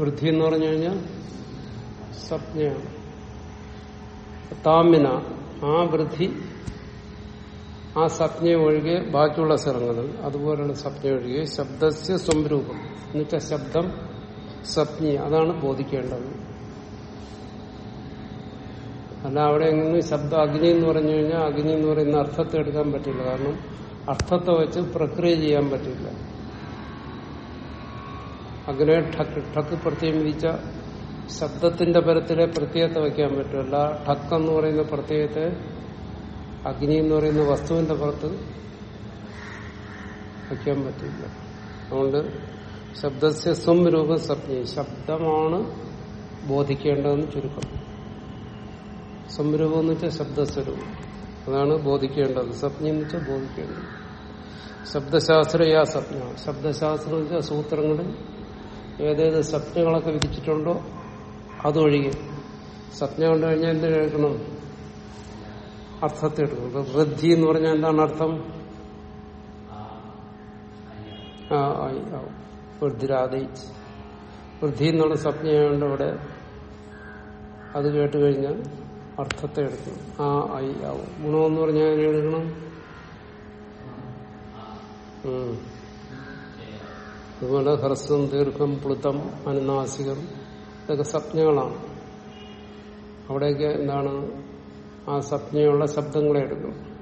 വൃദ്ധി എന്ന് പറഞ്ഞു കഴിഞ്ഞാൽ സപ്ഞയാണ് താമിന ആ വൃദ്ധി ആ സപ്ഞ ഒഴികെ ബാക്കിയുള്ള സ്ഥലങ്ങളിൽ അതുപോലെയുള്ള സപ്ഞ ഒഴികെ ശബ്ദസ്യ സ്വരൂപം. എന്നുവെച്ചാൽ ശബ്ദം സപ്ഞി അതാണ് ബോധിക്കേണ്ടത്. അല്ല അവിടെ എങ്ങനെ ശബ്ദം അഗ്നി എന്ന് പറഞ്ഞു കഴിഞ്ഞാൽ അഗ്നി എന്ന് പറയുന്ന അർത്ഥത്തെ എടുക്കാൻ പറ്റില്ല. കാരണം അർത്ഥത്തെ വെച്ച് പ്രക്രിയ ചെയ്യാൻ പറ്റില്ല. അഗ്നെ ഠക്ക് ഠക്ക് പ്രത്യേകം വിധിച്ച ശബ്ദത്തിന്റെ പരത്തിലെ പ്രത്യയത്തെ വയ്ക്കാൻ പറ്റുമല്ല ഠക്ക് എന്ന് പറയുന്ന പ്രത്യയത്തെ അഗ്നി എന്ന് പറയുന്ന വസ്തുവിന്റെ പുറത്ത് വയ്ക്കാൻ പറ്റില്ല. അതുകൊണ്ട് ശബ്ദസ്യ സ്വം രൂപ സപ്ഞി ശബ്ദമാണ് ബോധിക്കേണ്ടതെന്ന് ചുരുക്കം. സംരൂപം എന്ന് വെച്ചാൽ ശബ്ദസ്വരൂപം അതാണ് ബോധിക്കേണ്ടത്. സ്വപ്നം എന്ന് വെച്ചാൽ ബോധിക്കേണ്ടത്. ശബ്ദശാസ്ത്ര യാ സപ്ന. ശബ്ദശാസ്ത്രം എന്ന് വെച്ചാൽ സൂത്രങ്ങളിൽ ഏതേത് സപ്നകളൊക്കെ വിധിച്ചിട്ടുണ്ടോ അതൊഴികെ. സപ്ന കണ്ടു കഴിഞ്ഞാൽ എന്ത് കേൾക്കണം? അർത്ഥത്തെ എടുക്കണം വൃദ്ധി എന്ന് പറഞ്ഞാൽ എന്താണ് അർത്ഥം? ആ വൃദ്ധിരാതയിച്ച് വൃദ്ധി എന്നുള്ള സപ്നയായതുകൊണ്ട് ഇവിടെ അത് കേട്ട് കഴിഞ്ഞാൽ അർത്ഥത്തെ എടുക്കണം. ആ ഐ ആവും ഗുണമെന്ന് പറഞ്ഞാൽ എങ്ങനെ എടുക്കണം. അതുപോലെ ഹ്രസ്വം ദീർഘം പ്ലുതം അനുനാസികം ഇതൊക്കെ സ്വപ്നകളാണ് അവിടെയൊക്കെ എന്താണ് ആ സ്വപ്നയുള്ള ശബ്ദങ്ങളെ എടുക്കണം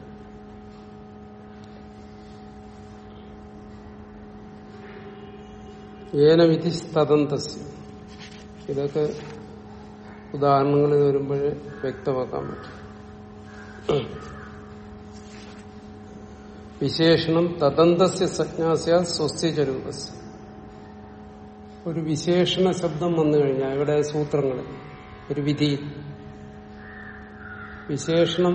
ഏനവിധി തദന്തസ്യ ഇതൊക്കെ ഉദാഹരണങ്ങളിൽ വരുമ്പോഴേ വ്യക്തമാക്കാൻ പറ്റും. വിശേഷണം തദന്തസ്യ സജ്ഞാസ്യ സ്വസ്യചരൂപസ് ഒരു വിശേഷണ ശബ്ദം വന്നു കഴിഞ്ഞാൽ ഇവിടെ സൂത്രങ്ങളിൽ ഒരു വിധി. വിശേഷണം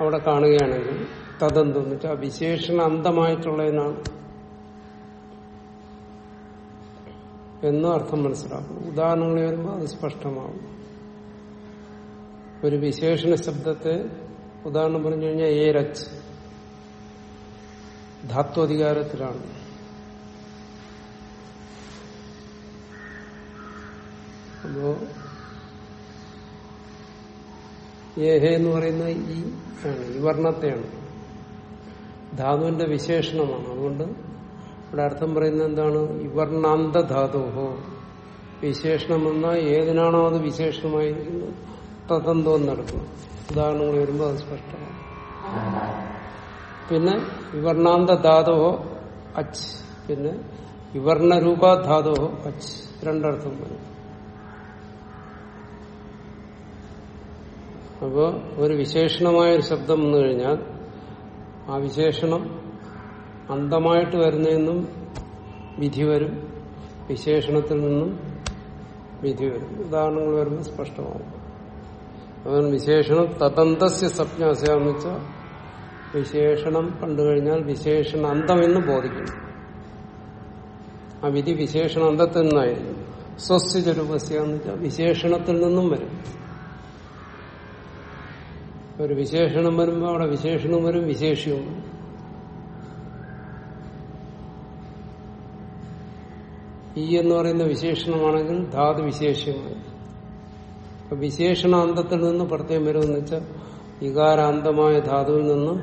അവിടെ കാണുകയാണെങ്കിൽ തതെന്തെന്ന് വെച്ചാൽ വിശേഷണ അന്തമായിട്ടുള്ളതിനാണ് എന്നും അർത്ഥം മനസ്സിലാക്കും ഉദാഹരണങ്ങൾ വരുമ്പോൾ അത് സ്പഷ്ടമാകും ഒരു വിശേഷണ ശബ്ദത്തെ ഉദാഹരണം പറഞ്ഞു കഴിഞ്ഞാൽ ഏരച്ച് ധാത്വധികാരത്തിലാണ്. അപ്പോ ഏഹേ എന്ന് പറയുന്ന ഈ ആണ് ഈ വർണത്തെയാണ്. ധാതുവിന്റെ വിശേഷണമാണ്. അതുകൊണ്ട് ഇവിടെ അർത്ഥം പറയുന്നത് എന്താണ്? ഇവർണാന്ത ധാതുഹോ വിശേഷണം എന്നാൽ ഏതിനാണോ അത് വിശേഷണമായിരിക്കുന്നത് തതന്തം നടക്കും ഉദാഹരണങ്ങൾ വരുമ്പോൾ അത് സ്പഷ്ടമാണ്. പിന്നെ വിവർണാന്ത ധാതുഹോ അച്ച്. പിന്നെ വിവർണരൂപ ധാതുഹോ അച്ച്. രണ്ടർത്ഥം വരും. അപ്പോ ഒരു വിശേഷണമായ ഒരു ശബ്ദം വന്നു കഴിഞ്ഞാൽ ആ വിശേഷണം അന്തമായിട്ട് വരുന്നതെന്നും വിധി വരും വിശേഷണത്തിൽ നിന്നും വിധി വരും. ഉദാഹരണങ്ങൾ വരുമ്പോൾ സ്പഷ്ടമാകും അതുകൊണ്ട് വിശേഷണം തദന്തസ്യ സ്വപ്നാസ്യാന്ന് വെച്ചാൽ വിശേഷണം കണ്ടു കഴിഞ്ഞാൽ വിശേഷണ അന്തമെന്ന് ബോധിക്കും. ആ വിധി വിശേഷണ അന്തത്തിൽ നിന്നായിരുന്നു സ്വസ്യ ചുരുപസ്യാന്ന് വെച്ചാൽ വിശേഷണത്തിൽ നിന്നും വരും. ഒരു വിശേഷണം വരുമ്പോൾ അവിടെ വിശേഷണം വരും വിശേഷ്യവും ഈ എന്ന് പറയുന്ന വിശേഷണമാണെങ്കിൽ ധാതു വിശേഷമാണ് അപ്പൊ വിശേഷണാന്തത്തിൽ നിന്ന് പ്രത്യേകം വരുമെന്ന് വെച്ചാൽ വികാരാന്തമായ ധാതുവിൽ നിന്ന്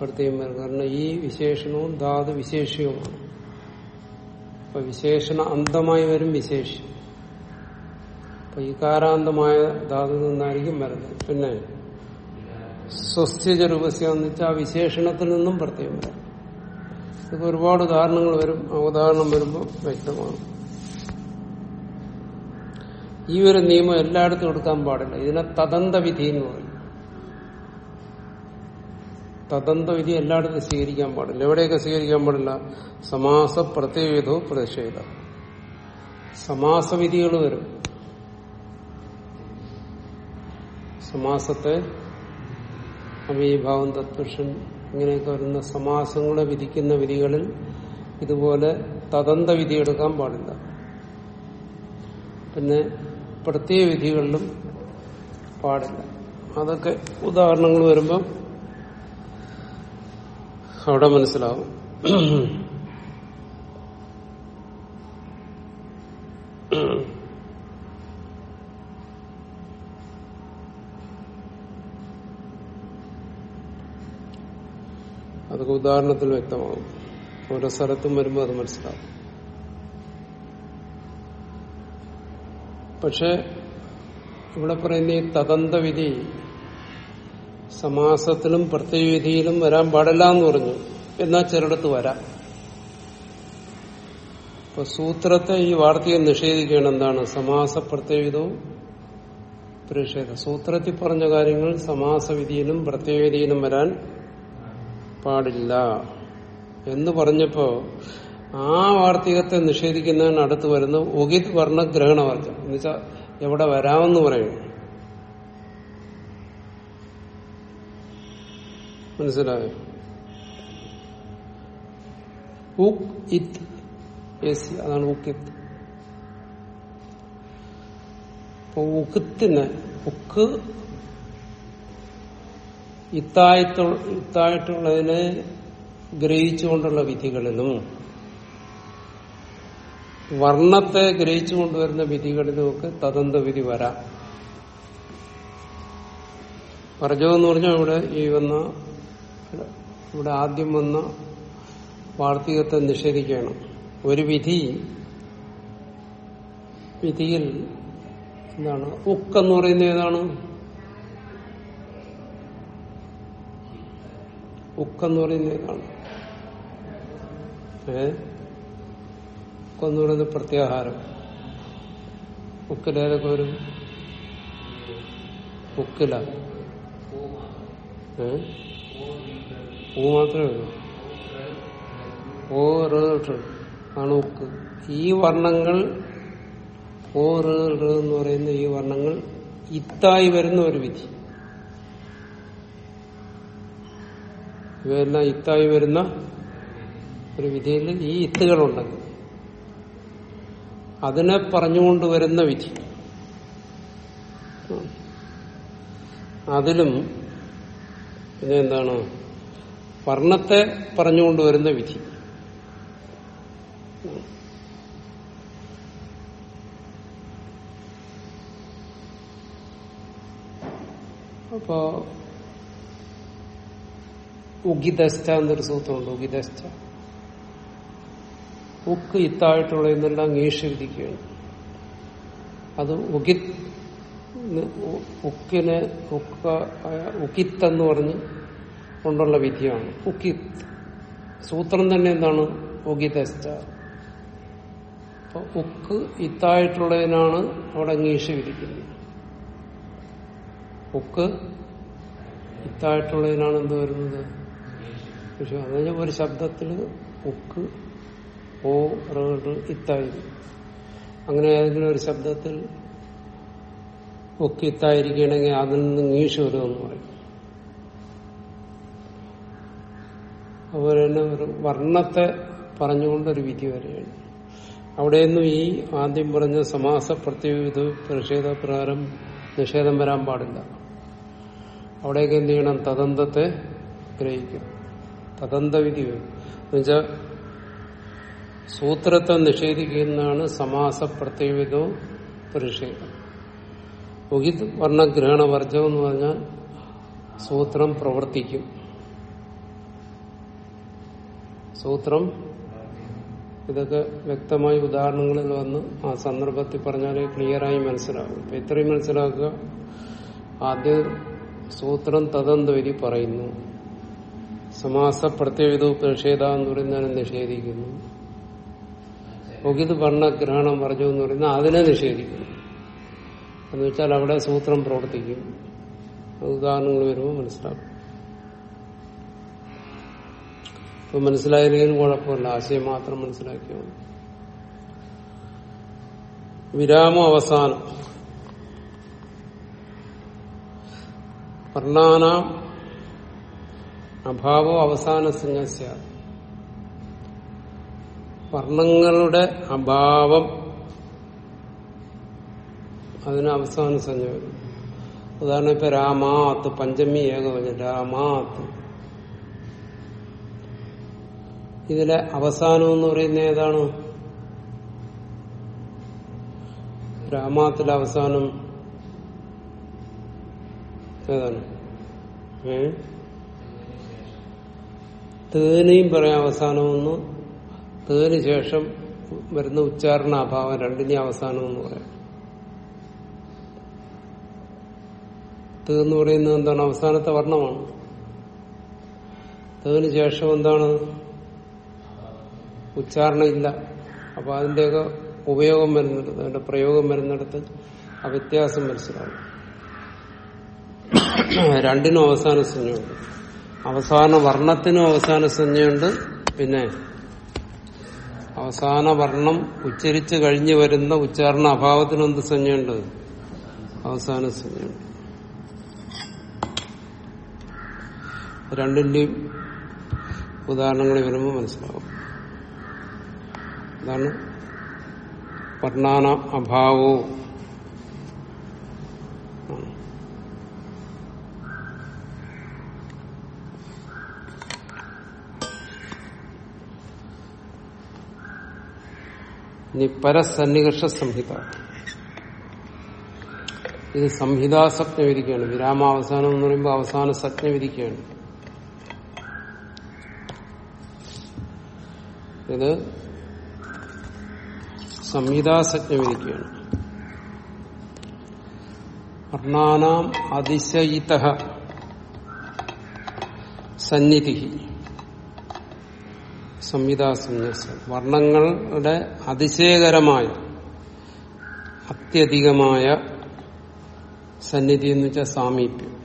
പ്രത്യേകം വരും. കാരണം ഈ വിശേഷണവും ധാതു വിശേഷ്യവുമാണ് അപ്പൊ വിശേഷണ അന്തമായി വരും വിശേഷ്യം അപ്പൊ ഇകാരാന്തമായ ധാതുവിൽ നിന്നായിരിക്കും വരുന്നത്. പിന്നെ സ്വസ്യജ രൂപസ്യ എന്ന് വെച്ചാൽ ആ വിശേഷണത്തിൽ നിന്നും പ്രത്യേകം വരാം ഇതൊക്കെ ഒരുപാട് ഉദാഹരണങ്ങൾ വരും. ആ ഉദാഹരണം വരുമ്പോൾ വ്യക്തമാണ്. ഈ ഒരു നിയമം എല്ലായിടത്തും എടുക്കാൻ പാടില്ല. ഇതിനെ തദന്ത വിധി എന്ന് പറയും. തദന്ത വിധി എല്ലായിടത്തും സ്വീകരിക്കാൻ പാടില്ല. എവിടെയൊക്കെ സ്വീകരിക്കാൻ പാടില്ല? സമാസ പ്രത്യേകതോ പ്രതിഷേധ. സമാസവിധികൾ വരും. സമാസത്തെ അമീഭാവം തത്പുരുഷൻ ഇങ്ങനെയൊക്കെ വരുന്ന സമാസങ്ങളെ വിധിക്കുന്ന വിധികളിൽ ഇതുപോലെ തദന്ത വിധി എടുക്കാൻ പാടില്ല. പിന്നെ പ്രത്യേക വിധികളിലും പാടില്ല. അതൊക്കെ ഉദാഹരണങ്ങൾ വരുമ്പം അവിടെ മനസ്സിലാവും. ഉദാഹരണത്തിൽ വ്യക്തമാകും. ഓരോ സ്ഥലത്തും വരുമ്പോൾ അത് മനസ്സിലാവും പക്ഷെ ഇവിടെ പറയുന്ന ഈ തദന്തവിധി സമാസത്തിലും പ്രത്യവിധിയിലും വരാൻ പാടില്ല എന്ന് പറഞ്ഞു. എന്നാൽ ചിലയിടത്ത് വരാം. ഇപ്പൊ സൂത്രത്തെ ഈ വാർത്തയെ നിഷേധിക്കുകയാണ് എന്താണ്? സമാസ പ്രത്യവിധവും പ്രതിഷേധം. സൂത്രത്തിൽ പറഞ്ഞ കാര്യങ്ങൾ സമാസവിധിയിലും പ്രത്യവിധിയിലും വരാൻ പാടില്ല എന്ന് പറഞ്ഞപ്പോ ആ വാർത്തികത്തെ നിഷേധിക്കുന്നതിന് അടുത്ത് വരുന്ന ഒകിത് വർണഗ്രഹണവർഗം എന്നുവെച്ചാൽ എവിടെ വരാമെന്ന് പറയുന്നു മനസ്സിലായോ? ഉക് ഇത്. അതാണ് ഉക്കിത്ത് ഉക്കത്തിന് ഉക്ക് ഇത്തായിട്ടു ഇത്തായിട്ടുള്ളതിനെ ഗ്രഹിച്ചുകൊണ്ടുള്ള വിധികളിലും വർണത്തെ ഗ്രഹിച്ചു കൊണ്ടുവരുന്ന വിധികളിലുമൊക്കെ തദന്ത വിധി വരാം. പറഞ്ഞതെന്ന് പറഞ്ഞാൽ ഇവിടെ ഈ വന്ന ഇവിടെ ആദ്യം വന്ന വാർത്തികത്തെ നിഷേധിക്കണം ഒരു വിധി വിധിയിൽ എന്താണ്? ഉക്കെന്ന് പറയുന്നത് ഏതാണ്? ഉക്കെന്ന് പറയുന്ന ഇതാണ് ഏ? ഉക്കെന്ന് പറയുന്നത് പ്രത്യാഹാരം. ഉക്കിലേതൊക്കെ വരും ഉക്കില. ഏ? ഊ മാത്രമേ ഉള്ളൂ. ഓ ആണ് ഉക്ക്. ഈ വർണങ്ങൾ ഓ റ് എന്ന് പറയുന്ന ഈ വർണങ്ങൾ ഇത്തായി വരുന്ന ഒരു വിധി. ഇവയെല്ലാം ഇത്തായി വരുന്ന ഒരു വിധിയിൽ ഈ ഇത്തുകളുണ്ടെങ്കിൽ അതിനെ പറഞ്ഞുകൊണ്ട് വരുന്ന വിധി. അതിലും പിന്നെ എന്താണ്? വർണത്തെ പറഞ്ഞുകൊണ്ട് വരുന്ന വിധി. അപ്പോ ഉഗിദസ്ഥ എന്നൊരു സൂത്രമുണ്ട് ഉഗിദസ്ഥ ഉക്ക് ഇത്തായിട്ടുള്ള എന്നെല്ലാം ഈഷ് വിധിക്കുകയാണ് അത് ഉഗിത് ഉക്കിനെ ഉക്ക ഉക്കിത്ത് എന്ന് പറഞ്ഞ് കൊണ്ടുള്ള വിധിയാണ്. ഉക്കിത്ത് സൂത്രം തന്നെ എന്താണ്? ഉഗിതസ്ഥ ഉക്ക് ഇത്തായിട്ടുള്ളതിനാണ് അവിടെ ngീഷ് വിധിക്കുന്നത് ഉക്ക് ഇത്തായിട്ടുള്ളതിനാണ് എന്ത് വരുന്നത്? പക്ഷെ അതിന് ഒരു ശബ്ദത്തിൽ ഉക്ക് ഓ റേഡ് ഇത്തായിരിക്കും അങ്ങനെ ഏതെങ്കിലും ഒരു ശബ്ദത്തിൽ ഒക്കെ ഇത്തായിരിക്കണമെങ്കിൽ അതിൽ നിന്ന് ngീഷ് വരുമെന്ന് പറയും. അതുപോലെ തന്നെ ഒരു വർണത്തെ പറഞ്ഞുകൊണ്ടൊരു വിധി വരികയാണ് അവിടെയൊന്നും ഈ ആദ്യം പറഞ്ഞ സമാസ പ്രത്യേകത പ്രതിഷേധ പ്രകാരം നിഷേധം വരാൻ പാടില്ല. അവിടെയൊക്കെ എന്ത് ചെയ്യണം? തദന്തത്തെ ഗ്രഹിക്കും തദന്ത വിധി വരും എന്നുവെച്ചാൽ സൂത്രത്തെ നിഷേധിക്കുന്നതാണ് സമാസ പ്രത്യേകതവും പ്രതിഷേധം. ഉഹിത് വർണഗ്രഹണ വർജം എന്ന് പറഞ്ഞാൽ സൂത്രം പ്രവർത്തിക്കും. സൂത്രം ഇതൊക്കെ വ്യക്തമായ ഉദാഹരണങ്ങളിൽ വന്ന് ആ സന്ദർഭത്തിൽ പറഞ്ഞാലേ ക്ലിയറായി മനസ്സിലാകും ഇപ്പൊ ഇത്രയും മനസ്സിലാക്കുക. ആദ്യം സൂത്രം തദന്തവരി പറയുന്നു. സമാസ പ്രത്യേകത പ്രതിഷേധ എന്ന് പറയുന്നതിനെ നിഷേധിക്കുന്നു. ഒകിത് വർണഗ്രഹണം പറഞ്ഞു എന്ന് പറയുന്ന അതിനെ നിഷേധിക്കുന്നു. എന്ന് വെച്ചാൽ അവിടെ സൂത്രം പ്രവർത്തിക്കും. ഉദാഹരണങ്ങൾ വരുമ്പോൾ മനസ്സിലാക്കും. ഇപ്പൊ മനസ്സിലായില്ലെങ്കിലും കുഴപ്പമില്ല. ആശയം മാത്രം മനസ്സിലാക്കിയോ വിരാമ അവസാനം. വർണാന അഭാവോ അവസാന സിംഹസ്യ വർണങ്ങളുടെ അഭാവം അതിന് അവസാന സംഖ്യ വരും. ഉദാഹരണം ഇപ്പൊ രാമാത്ത് പഞ്ചമി ഏകവചനം രാമാത്ത്. ഇതിലെ അവസാനം എന്ന് പറയുന്ന ഏതാണ്? രാമാത്തിലെ അവസാനം ഏതാണ്? ഏ? തേനെയും പറയാം അവസാനമെന്ന്. തേന് ശേഷം വരുന്ന ഉച്ചാരണ അഭാവം രണ്ടിനെയും അവസാനമെന്ന് പറയാം. തേന്ന് പറയുന്നത് എന്താണ്? അവസാനത്തെ വർണമാണ്. തേന് ശേഷം എന്താണ്? ഉച്ചാരണ ഇല്ല അപ്പൊ അതിന്റെയൊക്കെ ഉപയോഗം വരുന്നിടത്ത് അതിന്റെ പ്രയോഗം വരുന്നിടത്ത് ആ വ്യത്യാസം മനസ്സിലാവും രണ്ടിനും അവസാന സംജ്ഞയുണ്ട് അവസാന വർണത്തിനും അവസാന സംജ്ഞയുണ്ട്. പിന്നെ അവസാന വർണം ഉച്ചരിച്ച് കഴിഞ്ഞു വരുന്ന ഉച്ചാരണ അഭാവത്തിന് എന്ത് സംജ്ഞയുണ്ട്? അവസാന സംജ്ഞയുണ്ട്. രണ്ടിന്റെയും ഉദാഹരണങ്ങൾ വരുമ്പോൾ മനസ്സിലാവും. അതാണ് വർണാന അഭാവോ. ഇനി പരസന്നികർഷ സംഹിത. ഇത് സംഹിതാസജ്ഞ വിധിക്കുകയാണ് വിരാമാവസാനം എന്ന് പറയുമ്പോൾ അവസാന സജ്ഞ വിധിക്കുകയാണ് ഇത് സംഹിതാസജ്ഞ വിധിക്കുകയാണ് വർണാനാം അതിശയിത സന്നിധി. സംഹിതാസന്യാസ വർണങ്ങളുടെ അതിശയകരമായ അത്യധികമായ സന്നിധി എന്ന് വെച്ചാൽ സാമീപ്യം.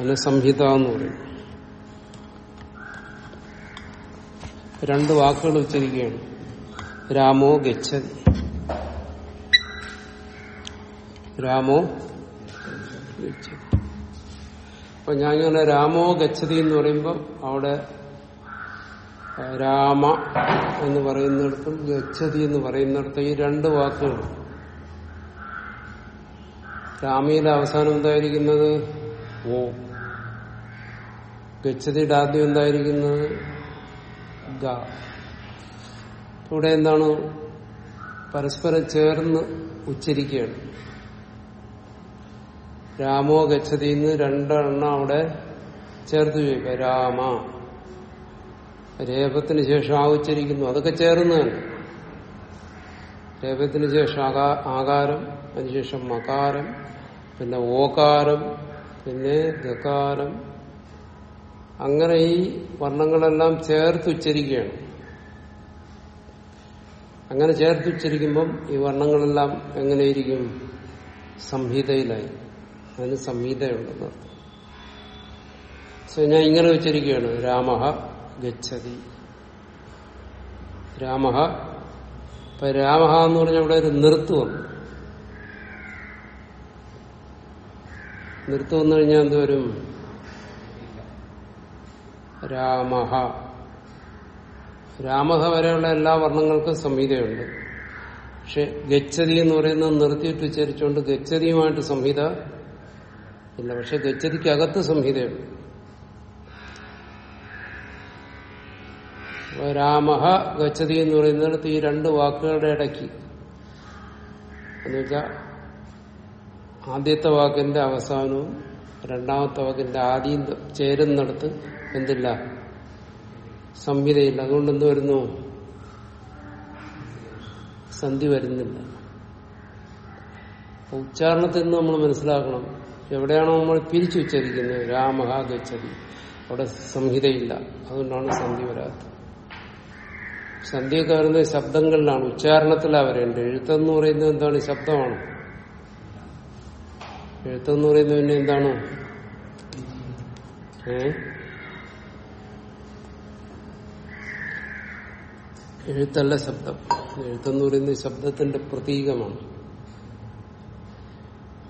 അതിന് സംഹിത എന്ന് പറയും. രണ്ട് വാക്കുകൾ ഉച്ചരിക്കുകയാണ്. രാമോ ഗച്ഛതി. രാമോ ഗച്ഛതി. അപ്പൊ ഞാൻ ഇങ്ങനെ രാമോ ഗച്ഛതി എന്ന് പറയുമ്പോൾ അവിടെ രാമ എന്ന് പറയുന്നിടത്തും ഗച്ഛതി എന്ന് പറയുന്നിടത്തും ഈ രണ്ട് വാക്കുകൾ. രാമയിലെ അവസാനം എന്തായിരിക്കുന്നത്? ഓ. ഗച്ഛതിയുടെ ആദ്യം എന്തായിരിക്കുന്നത്? ഗ. ഇവിടെ എന്താണ്? പരസ്പരം ചേർന്ന് ഉച്ചരിക്കുകയാണ്. രാമോ ഗച്ഛതി എന്ന് രണ്ടെണ്ണം അവിടെ ചേർത്ത് ചോദിക്കുക. രാമ. രേപത്തിന് ശേഷം ആവിച്ചിരിക്കുന്നു. അതൊക്കെ ചേർന്നതാണ്. രേപത്തിന് ശേഷം ആകാരം അതിനുശേഷം മകാരം പിന്നെ ഓകാരം പിന്നെ ഗകാരം. അങ്ങനെ ഈ വർണങ്ങളെല്ലാം ചേർത്ത് ഉച്ചരിക്കുകയാണ് അങ്ങനെ ചേർത്ത് ഉച്ചരിക്കുമ്പം ഈ വർണങ്ങളെല്ലാം എങ്ങനെയിരിക്കും? സംഹിതയിലായി അതിന് സംഹിതയുണ്ടെന്ന് സോ ഞാൻ ഇങ്ങനെ വെച്ചിരിക്കുകയാണ്. രാമഹ ഗച്ഛതി. രാമഹ ഇപ്പൊ രാമഹ എന്ന് പറഞ്ഞ അവിടെ ഒരു നിർത്തുവന്നു വന്നു. നിർത്ത് വന്നു കഴിഞ്ഞാൽ എന്തോരും രാമഹ. രാമഹ വരെയുള്ള എല്ലാ വർണങ്ങൾക്കും സംഹിതയുണ്ട് പക്ഷെ ഗച്ഛതി എന്ന് പറയുന്നത് നിർത്തിയിട്ട് ഉച്ചരിച്ചുകൊണ്ട് ഗച്ഛതിയുമായിട്ട് സംഹിത ഇല്ല പക്ഷെ ഗച്ഛതിക്കകത്ത് സംഹിതയുണ്ട്. രാമഹ ഗച്ഛതി എന്ന് പറയുന്നിടത്ത് ഈ രണ്ട് വാക്കുകളുടെ ഇടയ്ക്ക്. എന്നുവെച്ചാൽ ആദ്യത്തെ വാക്കിന്റെ അവസാനവും രണ്ടാമത്തെ വാക്കിന്റെ ആദ്യം ചേരുന്നിടത്ത് എന്തില്ല? സംഹിതയില്ല. അതുകൊണ്ട് എന്ത് വരുന്നു? സന്ധി വരുന്നില്ല. ഉച്ചാരണത്തിൽ നിന്ന് നമ്മൾ മനസ്സിലാക്കണം. എവിടെയാണോ നമ്മൾ പിരിച്ചുച്ചരിക്കുന്നത് രാമഹ ഗച്ഛതി അവിടെ സംഹിതയില്ല. അതുകൊണ്ടാണ് സന്ധി വരാത്തത്. സന്ധ്യയൊക്കെ വരുന്നത് ശബ്ദങ്ങളിലാണ്. ഉച്ചാരണത്തിലാണ് വരേണ്ടത്. എഴുത്തെന്ന് പറയുന്നത് എന്താണ്? ശബ്ദമാണ്. എഴുത്തെന്ന് പറയുന്നത് പിന്നെ എന്താണ്? ഏ? എഴുത്തല്ല ശബ്ദം. എഴുത്തെന്ന് പറയുന്നത് ശബ്ദത്തിന്റെ പ്രതീകമാണ്.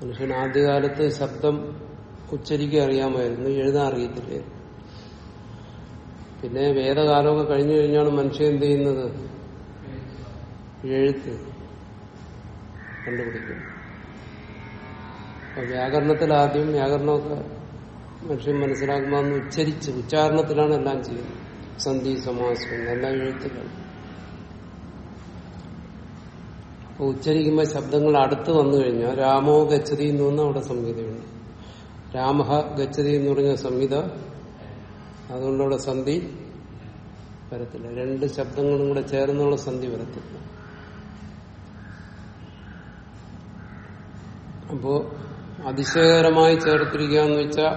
മനുഷ്യൻ ആദ്യകാലത്ത് ശബ്ദം ഉച്ചരിക്കുക അറിയാമായിരുന്നു എഴുതാൻ അറിയത്തില്ലായിരുന്നു പിന്നെ വേദകാലമൊക്കെ കഴിഞ്ഞു കഴിഞ്ഞാണ് മനുഷ്യൻ എന്ത് ചെയ്യുന്നത്? എഴുത്ത് കണ്ടുപിടിക്കുന്നു. വ്യാകരണത്തിൽ ആദ്യം വ്യാകരണമൊക്കെ മനുഷ്യൻ മനസ്സിലാക്കുമ്പോൾ ഉച്ചരിച്ച് ഉച്ചാരണത്തിലാണ് എല്ലാം ചെയ്യുന്നത്. സന്ധി സമാസം എല്ലാം എഴുത്തിലാണ് അപ്പൊ ഉച്ചരിക്കുമ്പോൾ ശബ്ദങ്ങൾ അടുത്ത് വന്നു കഴിഞ്ഞാൽ രാമോ ഗച്ഛതി എന്ന് പറഞ്ഞാൽ അവിടെ സംഹിതയുണ്ട് രാമഹ ഗച്ഛതി എന്ന് പറഞ്ഞ സംഹിത അതുകൊണ്ട് സന്ധി വരത്തില്ല. രണ്ട് ശബ്ദങ്ങളും കൂടെ ചേർന്നുള്ള സന്ധി വരത്തില്ല. അപ്പോ അതിശയകരമായി ചേർത്തിരിക്കുക എന്ന് വെച്ചാൽ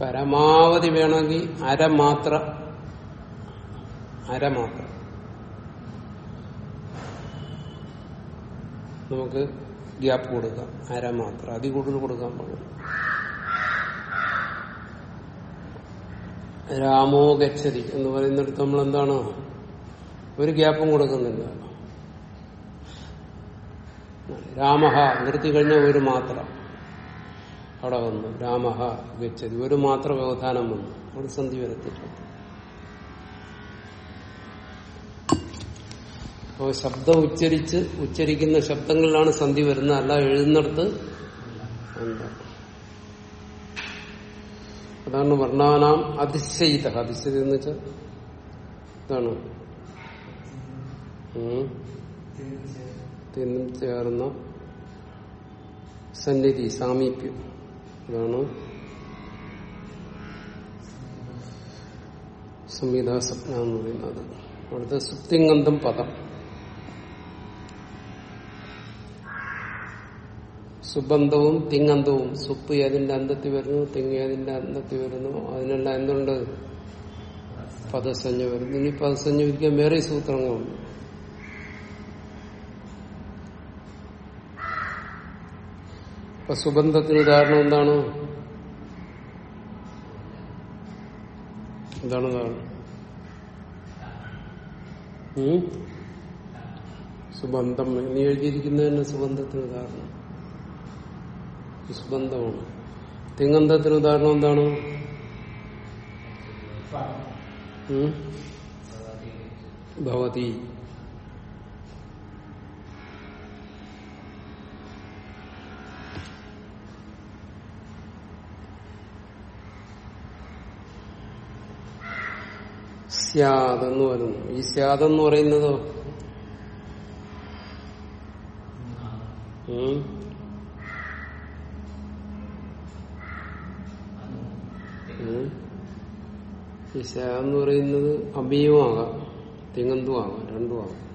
പരമാവധി വേണമെങ്കിൽ അരമാത്ര അരമാത്ര നമുക്ക് ഗ്യാപ്പ് കൊടുക്കാം. അരമാത്ര അതി കൂടുതൽ കൊടുക്കാൻ പാടില്ല. രാമോ ഗച്ഛതി എന്ന് പറയുന്നിടത്ത് നമ്മൾ എന്താണ് ഒരു ഗ്യാപ്പും കൊടുക്കുന്നില്ല. രാമഹ നിർത്തി കഴിഞ്ഞാൽ ഒരു മാത്ര. അവിടെ വന്നു. രാമഹ ഗച്ഛതി. ഒരു മാത്ര വ്യവധാനം വന്നു. അവിടെ സന്ധി വരത്തില്ല. അപ്പോൾ ശബ്ദം ഉച്ചരിച്ച് ഉച്ചരിക്കുന്ന ശബ്ദങ്ങളിലാണ് സന്ധി വരുന്നത്. അല്ല എഴുതുന്നിടത്ത് അതാണ് വർണാനാം അതിശയിത. അതിശയിത എന്ന് വെച്ചാൽ ഇതാണ്. തിന്നും ചേർന്ന സന്നിധി സാമീപ്യം. ഇതാണ് സംഹിതാ സ്വപ്ന എന്ന് പറയുന്നത്. അവിടുത്തെ സുപ്തിംഗന്ധം പദം. സുബന്ധവും തിങ്ങന്തവും. സുപ്പ് ഏതിന്റെ അന്തത്തിൽ വരുന്നു തിങ് ഏതിന്റെ അന്തത്തിൽ വരുന്നു അതിനെല്ലാം എന്തുണ്ട്? പദസഞ്ജ വരുന്നു. ഇനി പദസഞ്ജ വിധിക്കാൻ വേറെ സൂത്രങ്ങളുണ്ട്. ഇപ്പൊ സുബന്ധത്തിന് ഉദാഹരണം എന്താണ്? എന്താണ് ഉദാഹരണം? സുബന്ധം. നീ എഴുതിയിരിക്കുന്നത് സുബന്ധത്തിന് ഉദാഹരണം. സുബന്ധമാണ് തിങ്ങന്ധത്തിന് ഉദാഹരണം എന്താണ്? ഭവതി സ്യാദെന്ന് വരുന്നു ഈ സ്യാദെന്ന് പറയുന്നതോ ഉം? ഉം? ഈ എന്ന് പറയുന്നത് അഭിയുമാകാം തിങ്ങന്തുമാകാം രണ്ടുമാകാം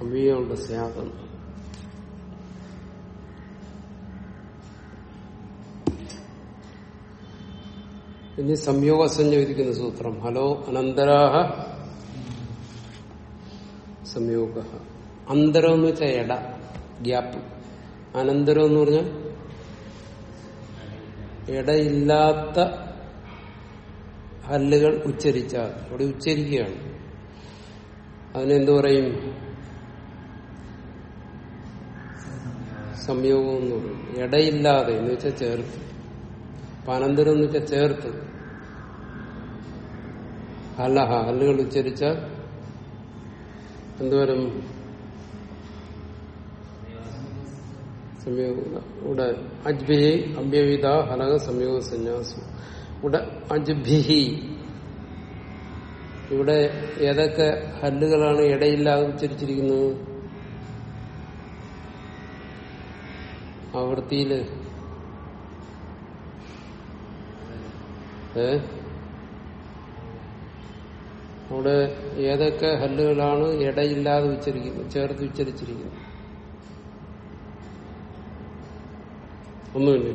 അഭിയുണ്ട് സ്യാദം ഇനി സംയോഗസഞ്ജ വിധിക്കുന്ന സൂത്രം ഹലോ അനന്തരാഹ സംയോഗ. അന്തരം എന്ന് വെച്ചാൽ എട ഗ്യാപ്പ്. അനന്തരം എന്ന് പറഞ്ഞാൽ ഇടയില്ലാത്ത ഹല്ലുകൾ ഉച്ചരിച്ചാൽ അവിടെ ഉച്ചരിക്കുകയാണ്. അതിനെന്തു പറയും? സംയോഗം എന്ന് പറയും. ഇടയില്ലാതെ എന്ന് വെച്ചാൽ ചേർത്ത്. പനന്തരം എന്ന് വെച്ചാൽ ചേർത്ത്. ഹലഹ ഹല്ലുകൾ ഉച്ചരിച്ചാൽ എന്തുവരും ഇവിടെ അജ്ബിഹി അഭ്യവിത ഹലക സംയോഗ സന്യാസം. ഇവിടെ അജ്ബിഹി ഇവിടെ ഏതൊക്കെ ഹല്ലുകളാണ് ഇടയില്ലാതെ ഉച്ചരിച്ചിരിക്കുന്നത് ആവൃത്തിയിൽ. ഏ? അവിടെ ഏതൊക്കെ ഹല്ലുകളാണ് ഇടയില്ലാതെ ഉച്ചരിക്കുന്നത് ചേർത്ത് ഉച്ചരിച്ചിരിക്കുന്നത് ഒന്നുമില്ല.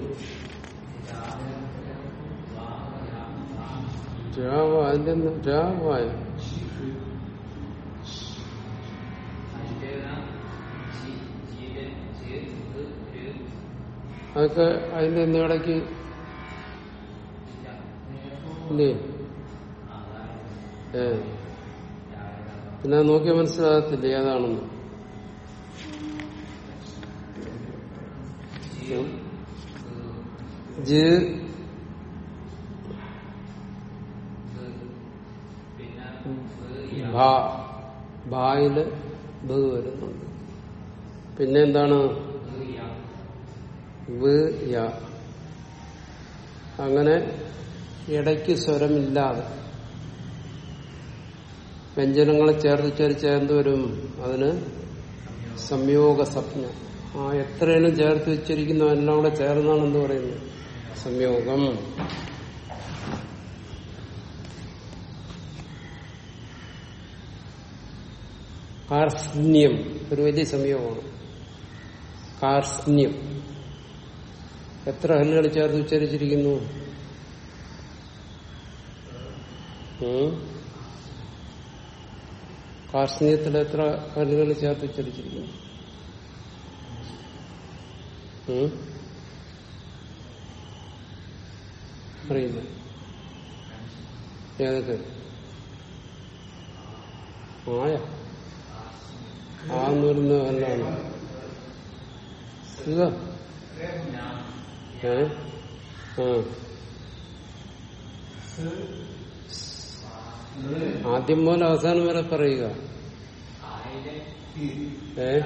അതൊക്കെ അതിന്റെ ഒന്ന് ഇടയ്ക്ക് ഇല്ലേ? പിന്നെ നോക്കിയാൽ മനസ്സിലാകത്തില്ലേ ഏതാണെന്ന്. ഭായിൽ ബ് വരുന്നുണ്ട്. പിന്നെ എന്താണ്? വ് യ. അങ്ങനെ ഇടയ്ക്ക് സ്വരമില്ലാതെ. വ്യഞ്ജനങ്ങളെ ചേർത്ത് ചേർത്ത് ചേർന്ന് വരും? അതിന് സംയോഗ സ്വപ്ന ആ എത്രയാണ് ചേർത്ത് വെച്ചിരിക്കുന്നതെല്ലാം കൂടെ ചേർന്നാണെന്ന് പറയുന്നത്? സംയോഗം. കാർസ്ന്യം. ഒരു വലിയ സംയോഗമാണ്. കാർസ്ന്യം. എത്ര ഹല്ലുകൾ ചേർത്ത് ഉച്ചരിച്ചിരിക്കുന്നു? കാർസ്ന്യത്തിൽ എത്ര ഹല്ലുകൾ ചേർത്ത് ഉച്ചരിച്ചിരിക്കുന്നു? അറിയില്ല ഏതൊക്കെ? ആയ. ആ എന്ന് പറയുന്ന അല്ലാണ് ഏ? ആ. ആദ്യം മുതൽ അവസാനം വരെ പറയുക. ഏ?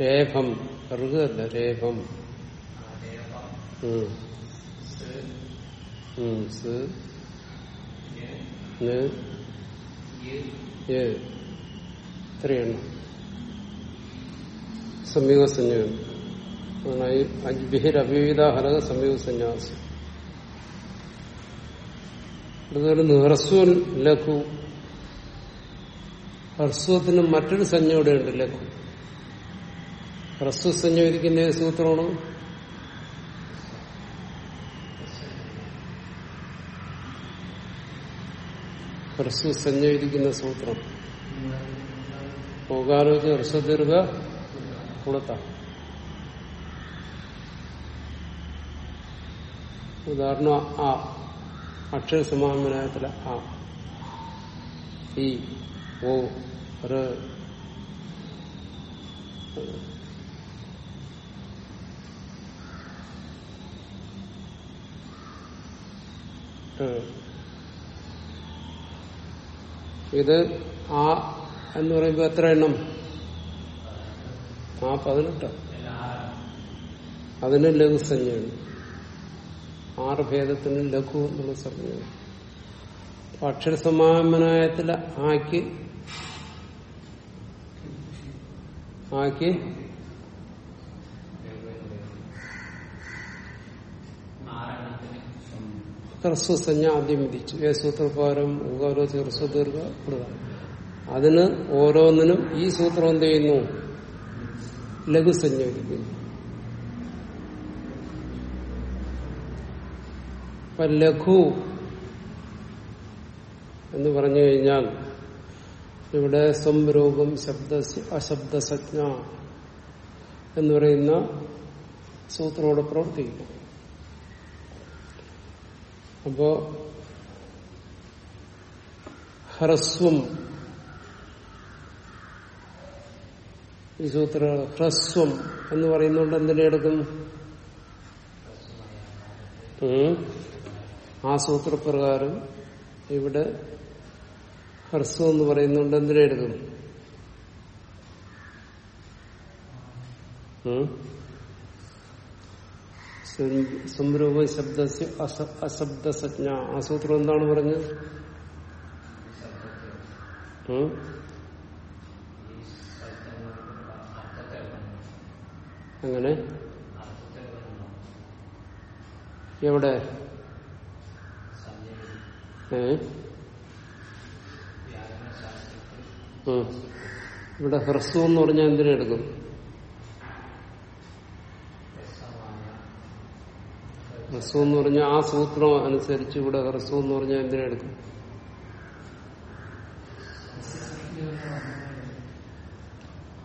രേഫം ഋഗല്ല യ്. ഇത്രയാണ്. സംയോഗസഞ്ജയം അജ്ബിഹിരവിവിധാഹരക സംയോഗസന്യാസം അതുപോലെ ഹ്രസ്വൻ ലഘു. ഹ്രസ്വത്തിന് മറ്റൊരു സഞ്ജ ഇവിടെ ഉണ്ട് ലഘു. ഹ്രസ്വ സഞ്ജ ഇരിക്കുന്ന ഏത് സൂത്രമാണ്? ഹ്രസ്വ സഞ്ചരിക്കുന്ന സൂത്രം. പോകാലോചിച്ച് ഹ്രസ്വദീർഘ കുളത്ത. ഉദാഹരണം ആ അക്ഷര സമാമനത്തിലെ ആ. ഈ ഓ ഒരു ട്. ഇത് ആ എന്ന് പറയുമ്പോ എത്ര എണ്ണം? ആ പതിനെട്ട്. അതിന് ലഘു ലഘുസഞ്ജയാണ് ആറ് ഭേദത്തിന് ലഘു എന്നുള്ള സംജ്ഞയാണ്. അക്ഷര സമാമനായത്തിൽ ആക്കി ആക്ക് ഹ്രസ്വസഞ്ജ ആദ്യം വിധിച്ചു ഏ സൂത്രപ്രകാരം ഓരോ ഹ്രസ്വദീർഘ കൊടുക്കാം അതിന് ഓരോന്നിനും ഈ സൂത്രം എന്ത് ചെയ്യുന്നു? ലഘുസഞ്ജ വിധിക്കുന്നു ലഘു എന്ന് പറഞ്ഞു കഴിഞ്ഞാൽ ഇവിടെ സംരോഗം ശബ്ദ അശബ്ദസജ്ഞ എന്ന് പറയുന്ന സൂത്രോട് പ്രവർത്തിക്കും അപ്പോ ഹ്രസ്വം. ഈ സൂത്ര ഹ്രസ്വം എന്ന് പറയുന്നോണ്ട് എന്തിനെ എടുക്കും? ആ സൂത്രപ്രകാരം ഇവിടെ ഹ്രസ്വം എന്ന് പറയുന്നുണ്ട് എന്തിനെ എടുക്കും? ഉം? സം- അശബ്ദ ശബ്ദ അശബ്ദസജ്ഞ. ആ സൂത്രം എന്താണ് പറഞ്ഞത്? അങ്ങനെ? എവിടെ? ഇവിടെ ഹ്രസ്വം എന്ന് പറഞ്ഞാൽ എന്തിനെടുക്കും ഹ്രസ്വം എന്ന് പറഞ്ഞാൽ ആ സൂത്രം അനുസരിച്ച് ഇവിടെ ഹ്രസ്വം എന്ന് പറഞ്ഞാൽ എന്തിനെടുക്കും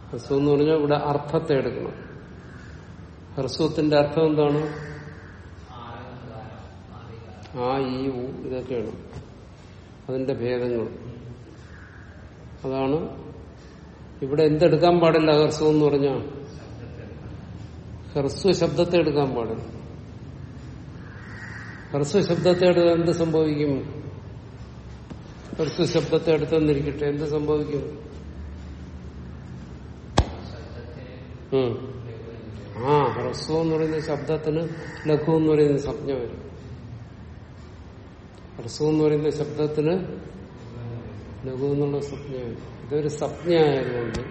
ഹ്രസ്വം എന്ന് പറഞ്ഞാൽ ഇവിടെ അർത്ഥത്തെ എടുക്കണം. ഹ്രസ്വത്തിന്റെ അർത്ഥം എന്താണ്? ആ ഈ ഊ ഇതൊക്കെയാണ്. അതിന്റെ ഭേദങ്ങൾ. അതാണ് ഇവിടെ എന്തെടുക്കാൻ പാടില്ല ഹ്രസ്വം എന്ന് പറഞ്ഞാൽ ഹ്രസ്വ ശബ്ദത്തെ എടുക്കാൻ പാടില്ല. ഹ്രസ്വ ശബ്ദത്തെ എടുത്താൽ എന്ത് സംഭവിക്കും? ഹ്രസ്വ ശബ്ദത്തെ എടുത്തെന്നിരിക്കട്ടെ എന്ത് സംഭവിക്കും. ആ ഹ്രസ്വം എന്ന് പറയുന്ന ശബ്ദത്തിന് ലഘു എന്ന് പറയുന്ന സംജ്ഞ വരും. ഹ്രസ്വം എന്ന് പറയുന്ന ശബ്ദത്തിന് ലഘു എന്നുള്ള സംജ്ഞ വരും. ഇതൊരു സംജ്ഞ ആയതുകൊണ്ട്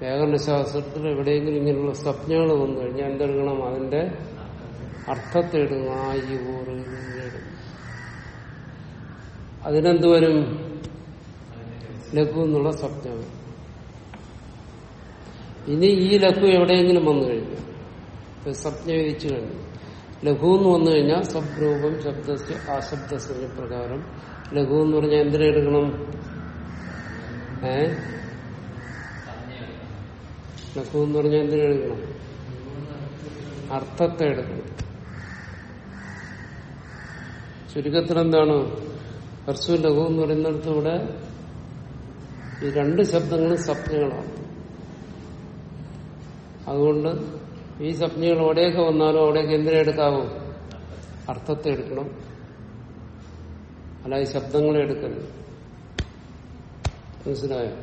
വ്യാകരണശാസ്ത്രത്തിൽ എവിടെയെങ്കിലും ഇങ്ങനെയുള്ള സ്വപ്നങ്ങൾ വന്നു കഴിഞ്ഞാൽ എന്തെടുക്കണം? അതിന്റെ അർത്ഥത്തെ എടുക്കണം ആ ഈ ഊറ് അതിനെന്ത് വരും ലഘു എന്നുള്ള സ്വപ്നം. ഇനി ഈ ലഘു എവിടെയെങ്കിലും വന്നു കഴിഞ്ഞു. സ്വപ്നം വിധിച്ചു കഴിഞ്ഞു. ലഘു എന്ന് വന്നു കഴിഞ്ഞാൽ സബ്രൂപം ശബ്ദ അശബ്ദ പ്രകാരം. ലഘു എന്ന് പറഞ്ഞാൽ എന്തിനെടുക്കണം ഏ? ലഘു എന്ന് പറഞ്ഞാൽ എന്തിനെടുക്കണം അർത്ഥത്തെ എടുക്കണം. ചുരുക്കത്തിൽ എന്താണ് ഹർസു ലഘു എന്ന് പറയുന്നിടത്ത് ഇവിടെ ഈ രണ്ട് ശബ്ദങ്ങളും സ്വപ്നങ്ങളാണ്. അതുകൊണ്ട് ഈ സ്വപ്നങ്ങൾ എവിടെയൊക്കെ വന്നാലും അവിടെയൊക്കെ എന്തിനെ എടുക്കാവോ? അർത്ഥത്തെ എടുക്കണം. അല്ല ഈ ശബ്ദങ്ങളെ എടുക്കരുത്. മനസ്സിലായോ?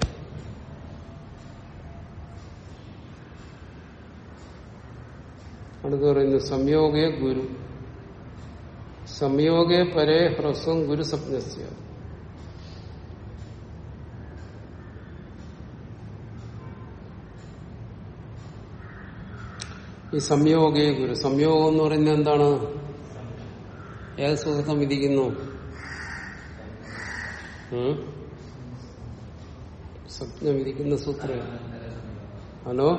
അടുത്ത് പറയുന്നു സംയോഗേ ഗുരു. സംയോഗേ പരേ ഹ്രസ്വം ഗുരു സ്വപ്നസ്യ ഈ സംയോഗേ ഗുരു സംയോഗം എന്ന് പറയുന്നത് എന്താണ്? ഏത് സുഹൃത്തം വിധിക്കുന്നു? സ്വപ്നം വിധിക്കുന്ന സൂത്ര. ഹലോ?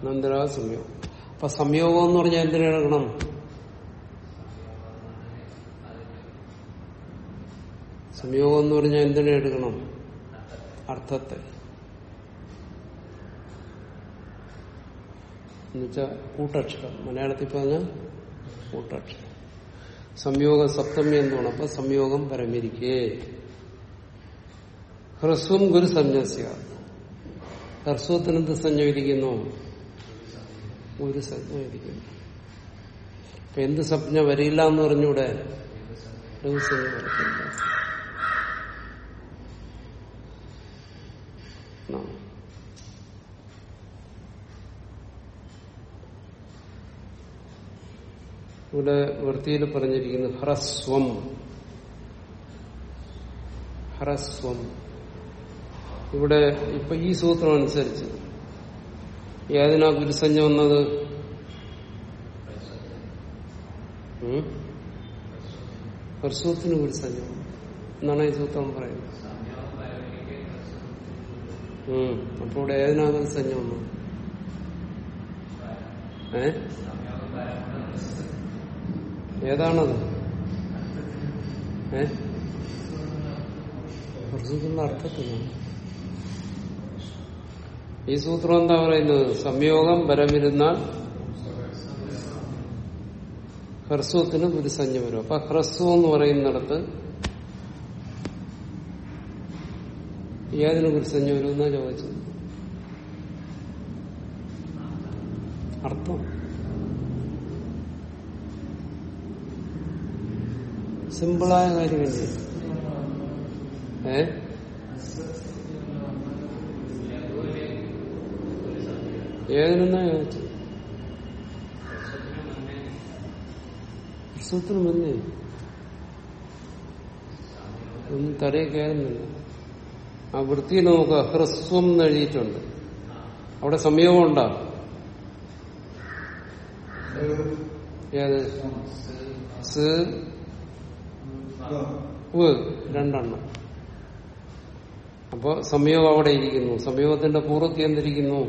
അനന്തരാ സംയോഗം അപ്പൊ സംയോഗം എന്ന് പറഞ്ഞാൽ എന്തിനെടുക്കണം സംയോഗം എന്ന് പറഞ്ഞാൽ എന്തിനെ എടുക്കണം? അർത്ഥത്തെ. എന്നുവെച്ചാ കൂട്ടക്ഷരം. മലയാളത്തിൽ പറഞ്ഞ കൂട്ടക്ഷരം. സംയോഗ സപ്തമി എന്താണ് അപ്പൊ സംയോഗം പരമിരിക്കേ. ഹ്രസ്വം ഗുരു സന്യാസിയ. ഹ്രസ്വത്തിന് എന്ത് സഞ്ജ വിധിക്കുന്നു ഗുരു സഞ്ജ അപ്പൊ എന്ത് സപ്ന വരില്ല എന്ന് പറഞ്ഞൂടെ? വരത്തില്ല ഇവിടെ വൃത്തിയിൽ പറഞ്ഞിരിക്കുന്നു ഹ്രസ്വം. ഹ്രസ്വം. ഇവിടെ ഇപ്പൊ ഈ സൂത്രം അനുസരിച്ച്. ഏതിനാ ഗുരുസഞ്ജ വന്നത്? ഹ്രസ്വത്തിന് ഗുരുസഞ്ജ എന്നാണ് ഈ സൂത്രം പറയുന്നത്. അപ്പൊ ഇവിടെ ഏതിനാണ് സഞ്ജ വന്നു ഏ? ഏതാണത്? ഏ? അർത്ഥത്തിലാണ് ഈ സൂത്രം എന്താ പറയുന്നത്? സംയോഗം പരമിരുന്നാൽ ഹ്രസ്വത്തിന് ഗുരുസഞ്ജ വരും. അപ്പൊ ഹ്രസ്വം എന്ന് പറയുന്നിടത്ത് ഏതിന് കുറിച്ച് തന്നെ എന്നാ ചോദിച്ചത്? അർത്ഥം? സിമ്പിളായ കാര്യമല്ലേ ഏ? ഏതിനെന്നാ ചോദിച്ചത്? ഹ്രസ്വത്തിന് മുന്നേ. ഒന്നും തലയിൽ കയറുന്നില്ല ആ വൃത്തി നമുക്ക് ഹ്രസ്വം എന്ന് എഴുതിയിട്ടുണ്ട്. അവിടെ സംയോഗം ഉണ്ടോ? ഏത്? സ് രണ്ടെണ്ണം. അപ്പൊ സമയവും അവിടെ ഇരിക്കുന്നു. സംയോഗത്തിന്റെ പൂർവത്തി എന്തിരിക്കുന്നു?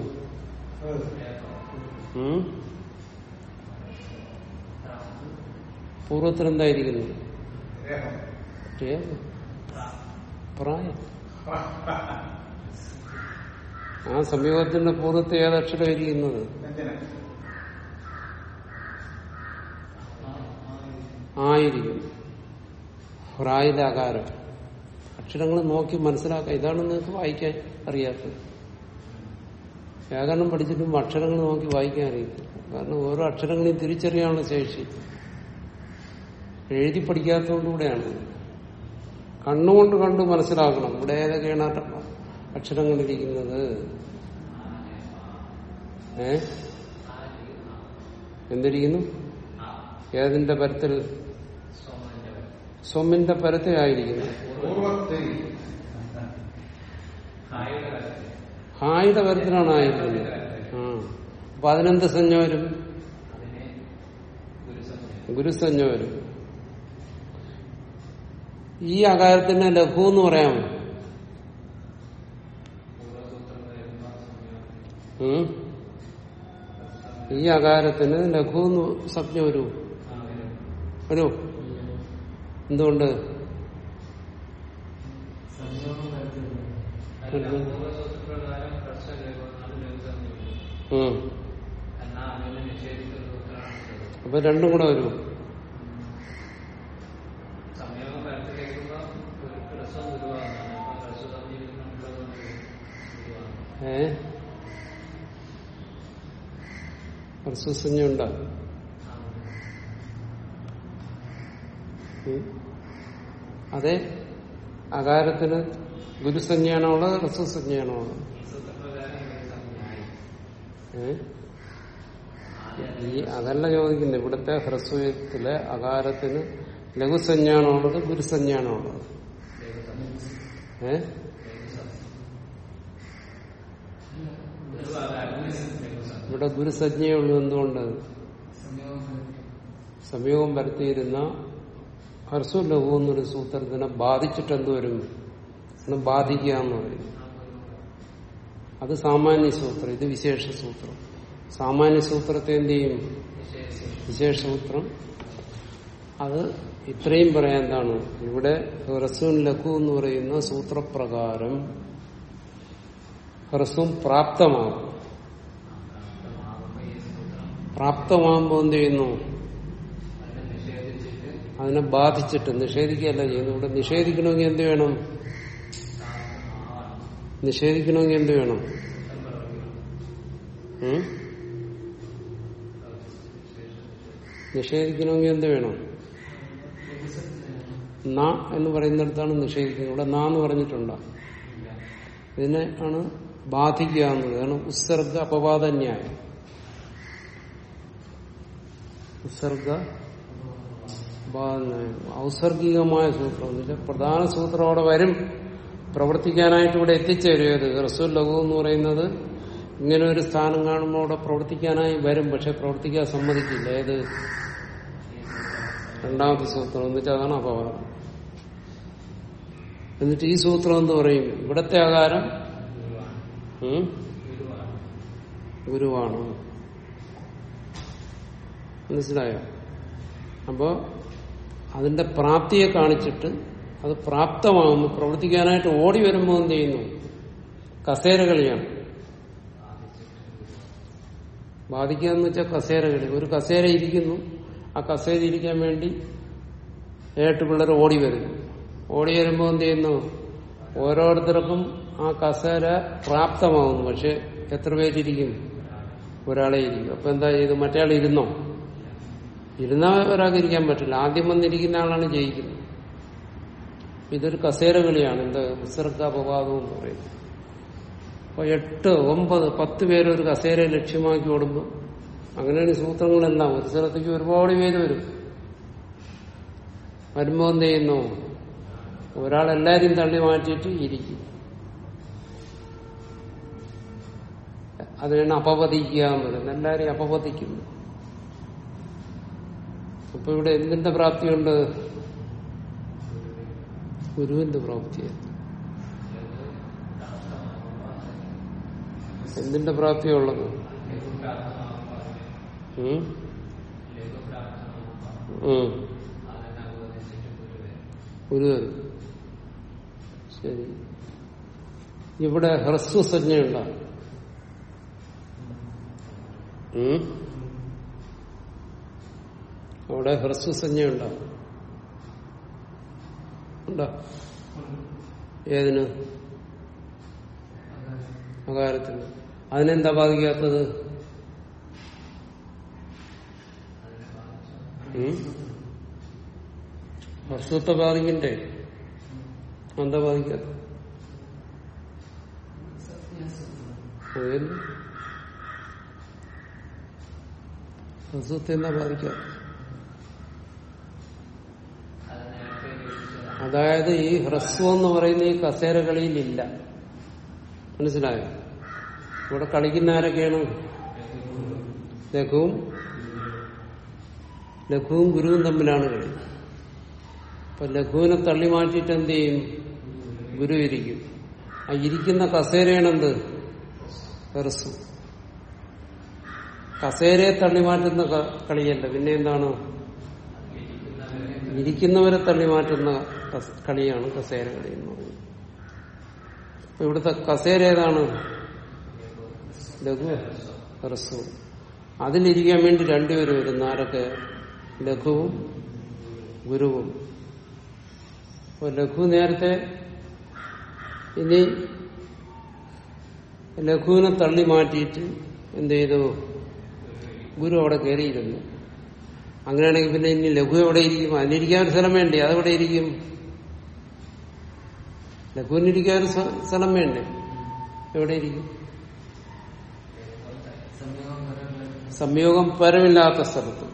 പൂർവത്തിൽ എന്തായിരിക്കുന്നു? പ്രായം. ആ സംയോഗത്തിന്റെ ഏത് ഏതക്ഷരം ഇരിക്കുന്നത് ആയിരിക്കും. പ്രായതാകാരം. അക്ഷരങ്ങൾ നോക്കി മനസ്സിലാക്കാം. ഇതാണ് നിങ്ങൾക്ക് വായിക്കാൻ അറിയാത്തത്. വ്യാകരണം പഠിച്ചിട്ടും അക്ഷരങ്ങൾ നോക്കി വായിക്കാൻ അറിയത്തില്ല. കാരണം ഓരോ അക്ഷരങ്ങളെയും തിരിച്ചറിയാനുള്ള ശേഷി. എഴുതി പഠിക്കാത്തതുകൊണ്ടുകൂടെയാണ് കണ്ണുകൊണ്ട് കണ്ടു മനസ്സിലാക്കണം. ഇവിടെ ഏതൊക്കെയാണ് അക്ഷരങ്ങളിരിക്കുന്നത് ഏ? എന്തിരിക്കുന്നു? ഏതിന്റെ പരത്തിൽ? സ്വമിന്റെ പരത്തിലായിരിക്കുന്നു ഹായുടെ പരത്തിലാണ് ആയിരിക്കുന്നത് ആ. അപ്പൊ അതിനെന്ത് സഞ്ജ വരും? ഗുരുസഞ്ജ വരും. ഈ അകാരത്തിന് ലഘു എന്ന് പറയാമോ ഉം? ഈ അകാരത്തിന് ലഘു എന്ന് സത്യം വരൂ. വരും. എന്തുകൊണ്ട്? അപ്പൊ രണ്ടും കൂടെ ലഘുവാണ് ലഘുസംജ്ഞ വരും ഉം. എന്നാൽ അതിനെ നിഷേധിക്കുന്ന സൂത്രമാണ് ലഘു. അപ്പൊ രണ്ടും കൂടെ വരൂ സംയോഗം വരത്ത് കേൾക്കുമ്പോൾ ഒരു ഹ്രസ്വം ഗുരുവാണ് അപ്പൊ ഹ്രസ്വ സംജീവിക്കുന്നുള്ളത് ഗുരുവാണ് ഏ. അതെ അകാരത്തിന് ഗുരുസഞ്ജയാണോ ഉള്ളത് ഹ്രസ്വസഞ്ജയാണോ ഈ അതല്ല ചോദിക്കുന്നത്. ഇവിടുത്തെ ഹ്രസ്വത്തിലെ അകാരത്തിന് ലഘുസഞ്ജയാണോ ഉള്ളത് ഗുരുസഞ്ജയാണോ ഉള്ളത്? ഏ? ഇവിടെ ഗുരുസജ്ഞയുള്ളൂ എന്തുകൊണ്ട്? സംയോഗം വരുത്തിയിരുന്ന ഹർസു ലഘു എന്നൊരു സൂത്രത്തിനെ ബാധിച്ചിട്ട് എന്ത് വരും ബാധിക്കുക എന്ന് പറയും. അത് സാമാന്യ സൂത്രം ഇത് വിശേഷ സൂത്രം. സാമാന്യ സൂത്രത്തെ എന്ത് ചെയ്യും? വിശേഷ സൂത്രം. അത് ഇത്രയും പറയാൻ എന്താണ്? ഇവിടെ ഹ്രസ്വൻ ലഘു എന്ന് പറയുന്ന സൂത്രപ്രകാരം ഹ്രസ്വം പ്രാപ്തമാകും. പ്രാപ്തമാകുമ്പോൾ എന്ത് ചെയ്യുന്നു? അതിനെ ബാധിച്ചിട്ട് നിഷേധിക്കുകയല്ല ചെയ്യുന്നു. ഇവിടെ നിഷേധിക്കണമെങ്കിൽ എന്ത് വേണം? നിഷേധിക്കണമെങ്കിൽ എന്ത് വേണം? നിഷേധിക്കണമെങ്കിൽ എന്ത് വേണം? ന എന്ന് പറയുന്നിടത്താണ് നിഷേധിക്കുന്നത്. ഇവിടെ നാ എന്ന് പറഞ്ഞിട്ടുണ്ടോ? ഇതിനെ ആണ് ബാധിക്കുക എന്നുള്ളത്. അതാണ് ഉത്സർഗ അപവാദന്യായം. അപവാദന്യായം ഔസർഗികമായ സൂത്രം. ഇതിന്റെ പ്രധാന സൂത്രം അവിടെ വരും. പ്രവർത്തിക്കാനായിട്ട് ഇവിടെ എത്തിച്ചേരും ഏത് റസൂൽ ലഘു എന്ന് പറയുന്നത് ഇങ്ങനെ ഒരു സ്ഥാനം കാണുമ്പോൾ അവിടെ പ്രവർത്തിക്കാനായി വരും പക്ഷെ പ്രവർത്തിക്കാൻ സമ്മതിക്കില്ല. ഏത്? രണ്ടാമത്തെ സൂത്രം. എന്ന് വെച്ചാൽ അതാണ് അപകടം എന്നിട്ട് ഈ സൂത്രം എന്ന് പറയും? ഇവിടത്തെ ആകാരം? ഗുരുവാണ്. മനസ്സിലായോ? അപ്പോ അതിന്റെ പ്രാപ്തിയെ കാണിച്ചിട്ട് അത് പ്രാപ്തമാകുന്നു. പ്രവർത്തിക്കാനായിട്ട് ഓടി വരുമ്പോൾ എന്ത് ചെയ്യുന്നു? കസേര കളിയാണ്. ബാധിക്കുക എന്ന് വെച്ചാൽ കസേര കളി. ഒരു കസേര ഇരിക്കുന്നു. ആ കസേര ഇരിക്കാൻ വേണ്ടി ഏട്ട് പിള്ളേർ ഓടി വരുന്നു ഓടി വരുമ്പോൾ എന്ത് ചെയ്യുന്നു? ഓരോരുത്തർക്കും ആ കസേര പ്രാപ്തമാകുന്നു. പക്ഷെ എത്ര പേരിരിക്കും? ഒരാളെ ഇരിക്കും. അപ്പൊ എന്താ ചെയ്തു? മറ്റേ ഇരുന്നോ? ഇരുന്നാൽ ഒരാൾക്ക് ഇരിക്കാൻ പറ്റില്ല. ആദ്യം വന്നിരിക്കുന്ന ആളാണ് ജയിക്കുന്നത്. ഇതൊരു കസേര കളിയാണ്. എന്താ ഉത്സർഗാപവാദം എന്ന് പറയുന്നത്. അപ്പൊ എട്ട് ഒമ്പത് പത്ത് പേര് ഒരു ലക്ഷ്യമാക്കി ഓടുമ്പോൾ അങ്ങനെയാണ് സൂത്രങ്ങളെല്ലാം. ഒരു സ്ഥലത്തേക്ക് ഒരുപാട് പേര് വരും. വരുമ്പോ എന്ത് ചെയ്യുന്നു? ഒരാളെല്ലാരും തള്ളി മാറ്റിയിട്ട് ഇരിക്കും. അതിനാണ് അപവദിക്കുക എന്ന് പറയുന്നത്. അപവദിക്കുന്നു. അപ്പൊ ഇവിടെ എന്തിന്റെ പ്രാപ്തിയുണ്ട്? ഗുരുവിന്റെ പ്രാപ്തിയാണ് എന്തിന്റെ പ്രാപ്തിയുള്ളത്. ഗുരുവൻ. ശരി. ഇവിടെ ഹ്രസ്വസഞ്ജയുണ്ട അവിടെ ഹ്രസ്വസഞ്ജയുണ്ട ഉണ്ടോ? ഏതിന്? അകാരത്തിന്. അതിനെന്താ ബാധിക്കാത്തത്? ഹ്രസ്വത്തെ ബാധിക്കണ്ടേ എന്താ ബാധിക്കാത്ത? ഹ്രസ്വത്തെ എന്താ ബാധിക്കാത്ത അതായത് ഈ ഹ്രസ്വം എന്ന് പറയുന്ന ഈ കസേര കളിയിലില്ല. മനസ്സിലായോ? ഇവിടെ കളിക്കുന്ന ആരൊക്കെയാണ്? ലഘുവും ലഘുവും ഗുരുവും തമ്മിലാണ് കളി. അപ്പൊ ലഘുവിനെ തള്ളി മാറ്റിയിട്ട് എന്ത് ചെയ്യും? ഗുരു ഇരിക്കും. ആ ഇരിക്കുന്ന കസേരയാണെന്ത് ഹ്രസ്വം. കസേരയെ തള്ളി മാറ്റുന്ന കളിയല്ല. പിന്നെ എന്താണ്? ഇരിക്കുന്നവരെ തള്ളി മാറ്റുന്ന കളിയാണ് കസേര കളി എന്ന് പറയുന്നത്. അപ്പൊ ഇവിടുത്തെ കസേര ഏതാണ്? ലഘു ഹ്രസ്വ. അതിലിരിക്കാൻ വേണ്ടി രണ്ടുപേരും വരുന്ന ആരൊക്കെ? ലഘുവും ഗുരുവും. അപ്പൊ ലഘു നേരത്തെ ഇനി ലഘുവിനെ തള്ളി മാറ്റിയിട്ട് എന്ത് ചെയ്തു? ഗുരു അവിടെ കയറിയിരുന്നു. അങ്ങനെയാണെങ്കിൽ പിന്നെ ഇനി ലഘു എവിടെ ഇരിക്കും? അതിനിരിക്കാൻ ഒരു സ്ഥലം വേണ്ടേ? അതെവിടെ ഇരിക്കും? ലഘുവിനിരിക്കാൻ ഒരു സ്ഥ- സ്ഥലം വേണ്ടേ? എവിടെ ഇരിക്കും? സംയോഗം പരമില്ലാത്ത സ്ഥലത്ത്.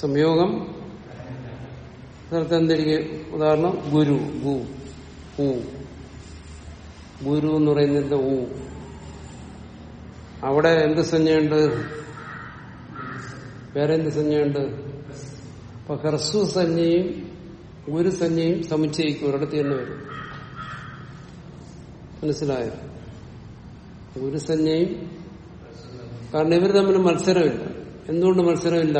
സംയോഗം സ്ഥലത്ത് എന്തിരിക്കും? ഉദാഹരണം ഗുരു ഗു ഊ ഗുരു എന്ന് പറയുന്നത് ഊ അവിടെ എന്ത് സംജ്ഞയുണ്ട് വേറെ എന്ത് സംജ്ഞയുണ്ട് ഇപ്പൊ ഹ്രസ്വ സംജ്ഞയും സഞ്ജയും സമുച്ചയിക്കും ഒരിടത്ത് തന്നെ വരും. മനസ്സിലായ? ഒരു സഞ്ജയും കാരണം ഇവർ തമ്മിൽ മത്സരമില്ല. എന്തുകൊണ്ട് മത്സരമില്ല?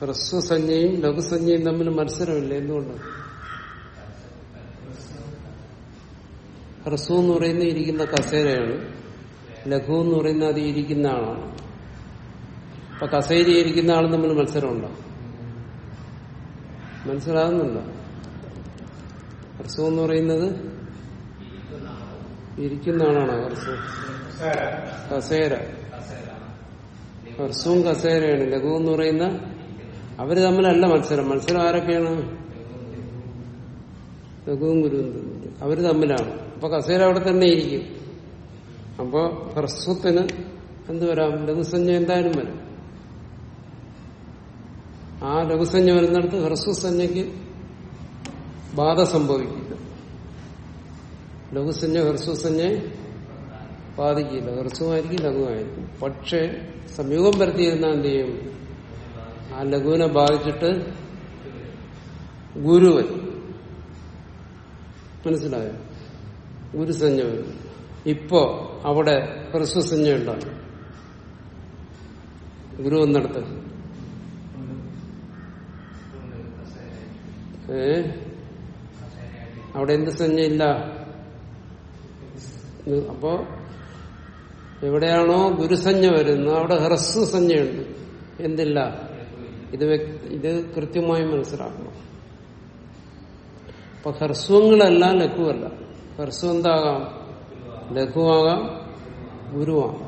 ഹ്രസ്വസഞ്ജയും ലഘുസഞ്ജയും തമ്മിൽ മത്സരമില്ല. എന്തുകൊണ്ട്? ഹ്രസ്വം എന്ന് പറയുന്ന ഇരിക്കുന്ന കസേരയാണ്. ലഘു എന്ന് പറയുന്ന അത് ഇരിക്കുന്ന ആളാണ്. അപ്പൊ കസേരി ഇരിക്കുന്ന ആളും തമ്മിൽ മത്സരമുണ്ടോ? മനസ്സിലാകുന്നുണ്ടോ ഹർസവം എന്ന് പറയുന്നത് ഇരിക്കുന്ന ആളാണ് ഹ്രസ്വം കസേര. ഹർസവും കസേരയാണ്. ലഘു എന്ന് പറയുന്ന അവർ തമ്മിലല്ല മത്സരം. മത്സരം ആരൊക്കെയാണ്? ലഘുവും ഗുരുവും അവർ തമ്മിലാണ്. അപ്പൊ കസേര അവിടെ തന്നെ ഇരിക്കും. അപ്പോ ഹ്രസ്വത്തിന് എന്ത് വരാം? ലഘുസഞ്ജ എന്തായാലും വരും. ആ ലഘുസഞ്ജ വരുന്നിടത്ത് ഹ്രസ്വസഞ്ജയ്ക്ക് ബാധ സംഭവിക്കില്ല. ലഘുസഞ്ജ ഹ്രസ്വസഞ്ജയെ ബാധിക്കില്ല. ഹ്രസ്വമായിരിക്കും ലഘുവായിരിക്കും. പക്ഷെ സംയോഗം വരുത്തിയിരുന്ന എന്ത് ചെയ്യും? ആ ലഘുവിനെ ബാധിച്ചിട്ട് ഗുരുവൻ മനസ്സിലായോ? ഗുരുസഞ്ജ വരും. ഇപ്പോ അവിടെ ഹ്രസ്വസഞ്ജ ഉണ്ടാകും. ഗുരു വന്നിടത്ത്. ഏ? അവിടെ എന്ത് സഞ്ജയില്ല അപ്പോ എവിടെയാണോ ഗുരുസഞ്ജ വരുന്നത് അവിടെ ഹ്രസ്വ സഞ്ജയുണ്ട് എന്തില്ല? ഇത് ഇത് കൃത്യമായി മനസ്സിലാക്കണം. അപ്പൊ ഹ്രസ്വങ്ങളെല്ലാം ലഘുവല്ല. ഹ്രസ്വം എന്താകാം? ലഘുവാകാം ഗുരുവാകാം.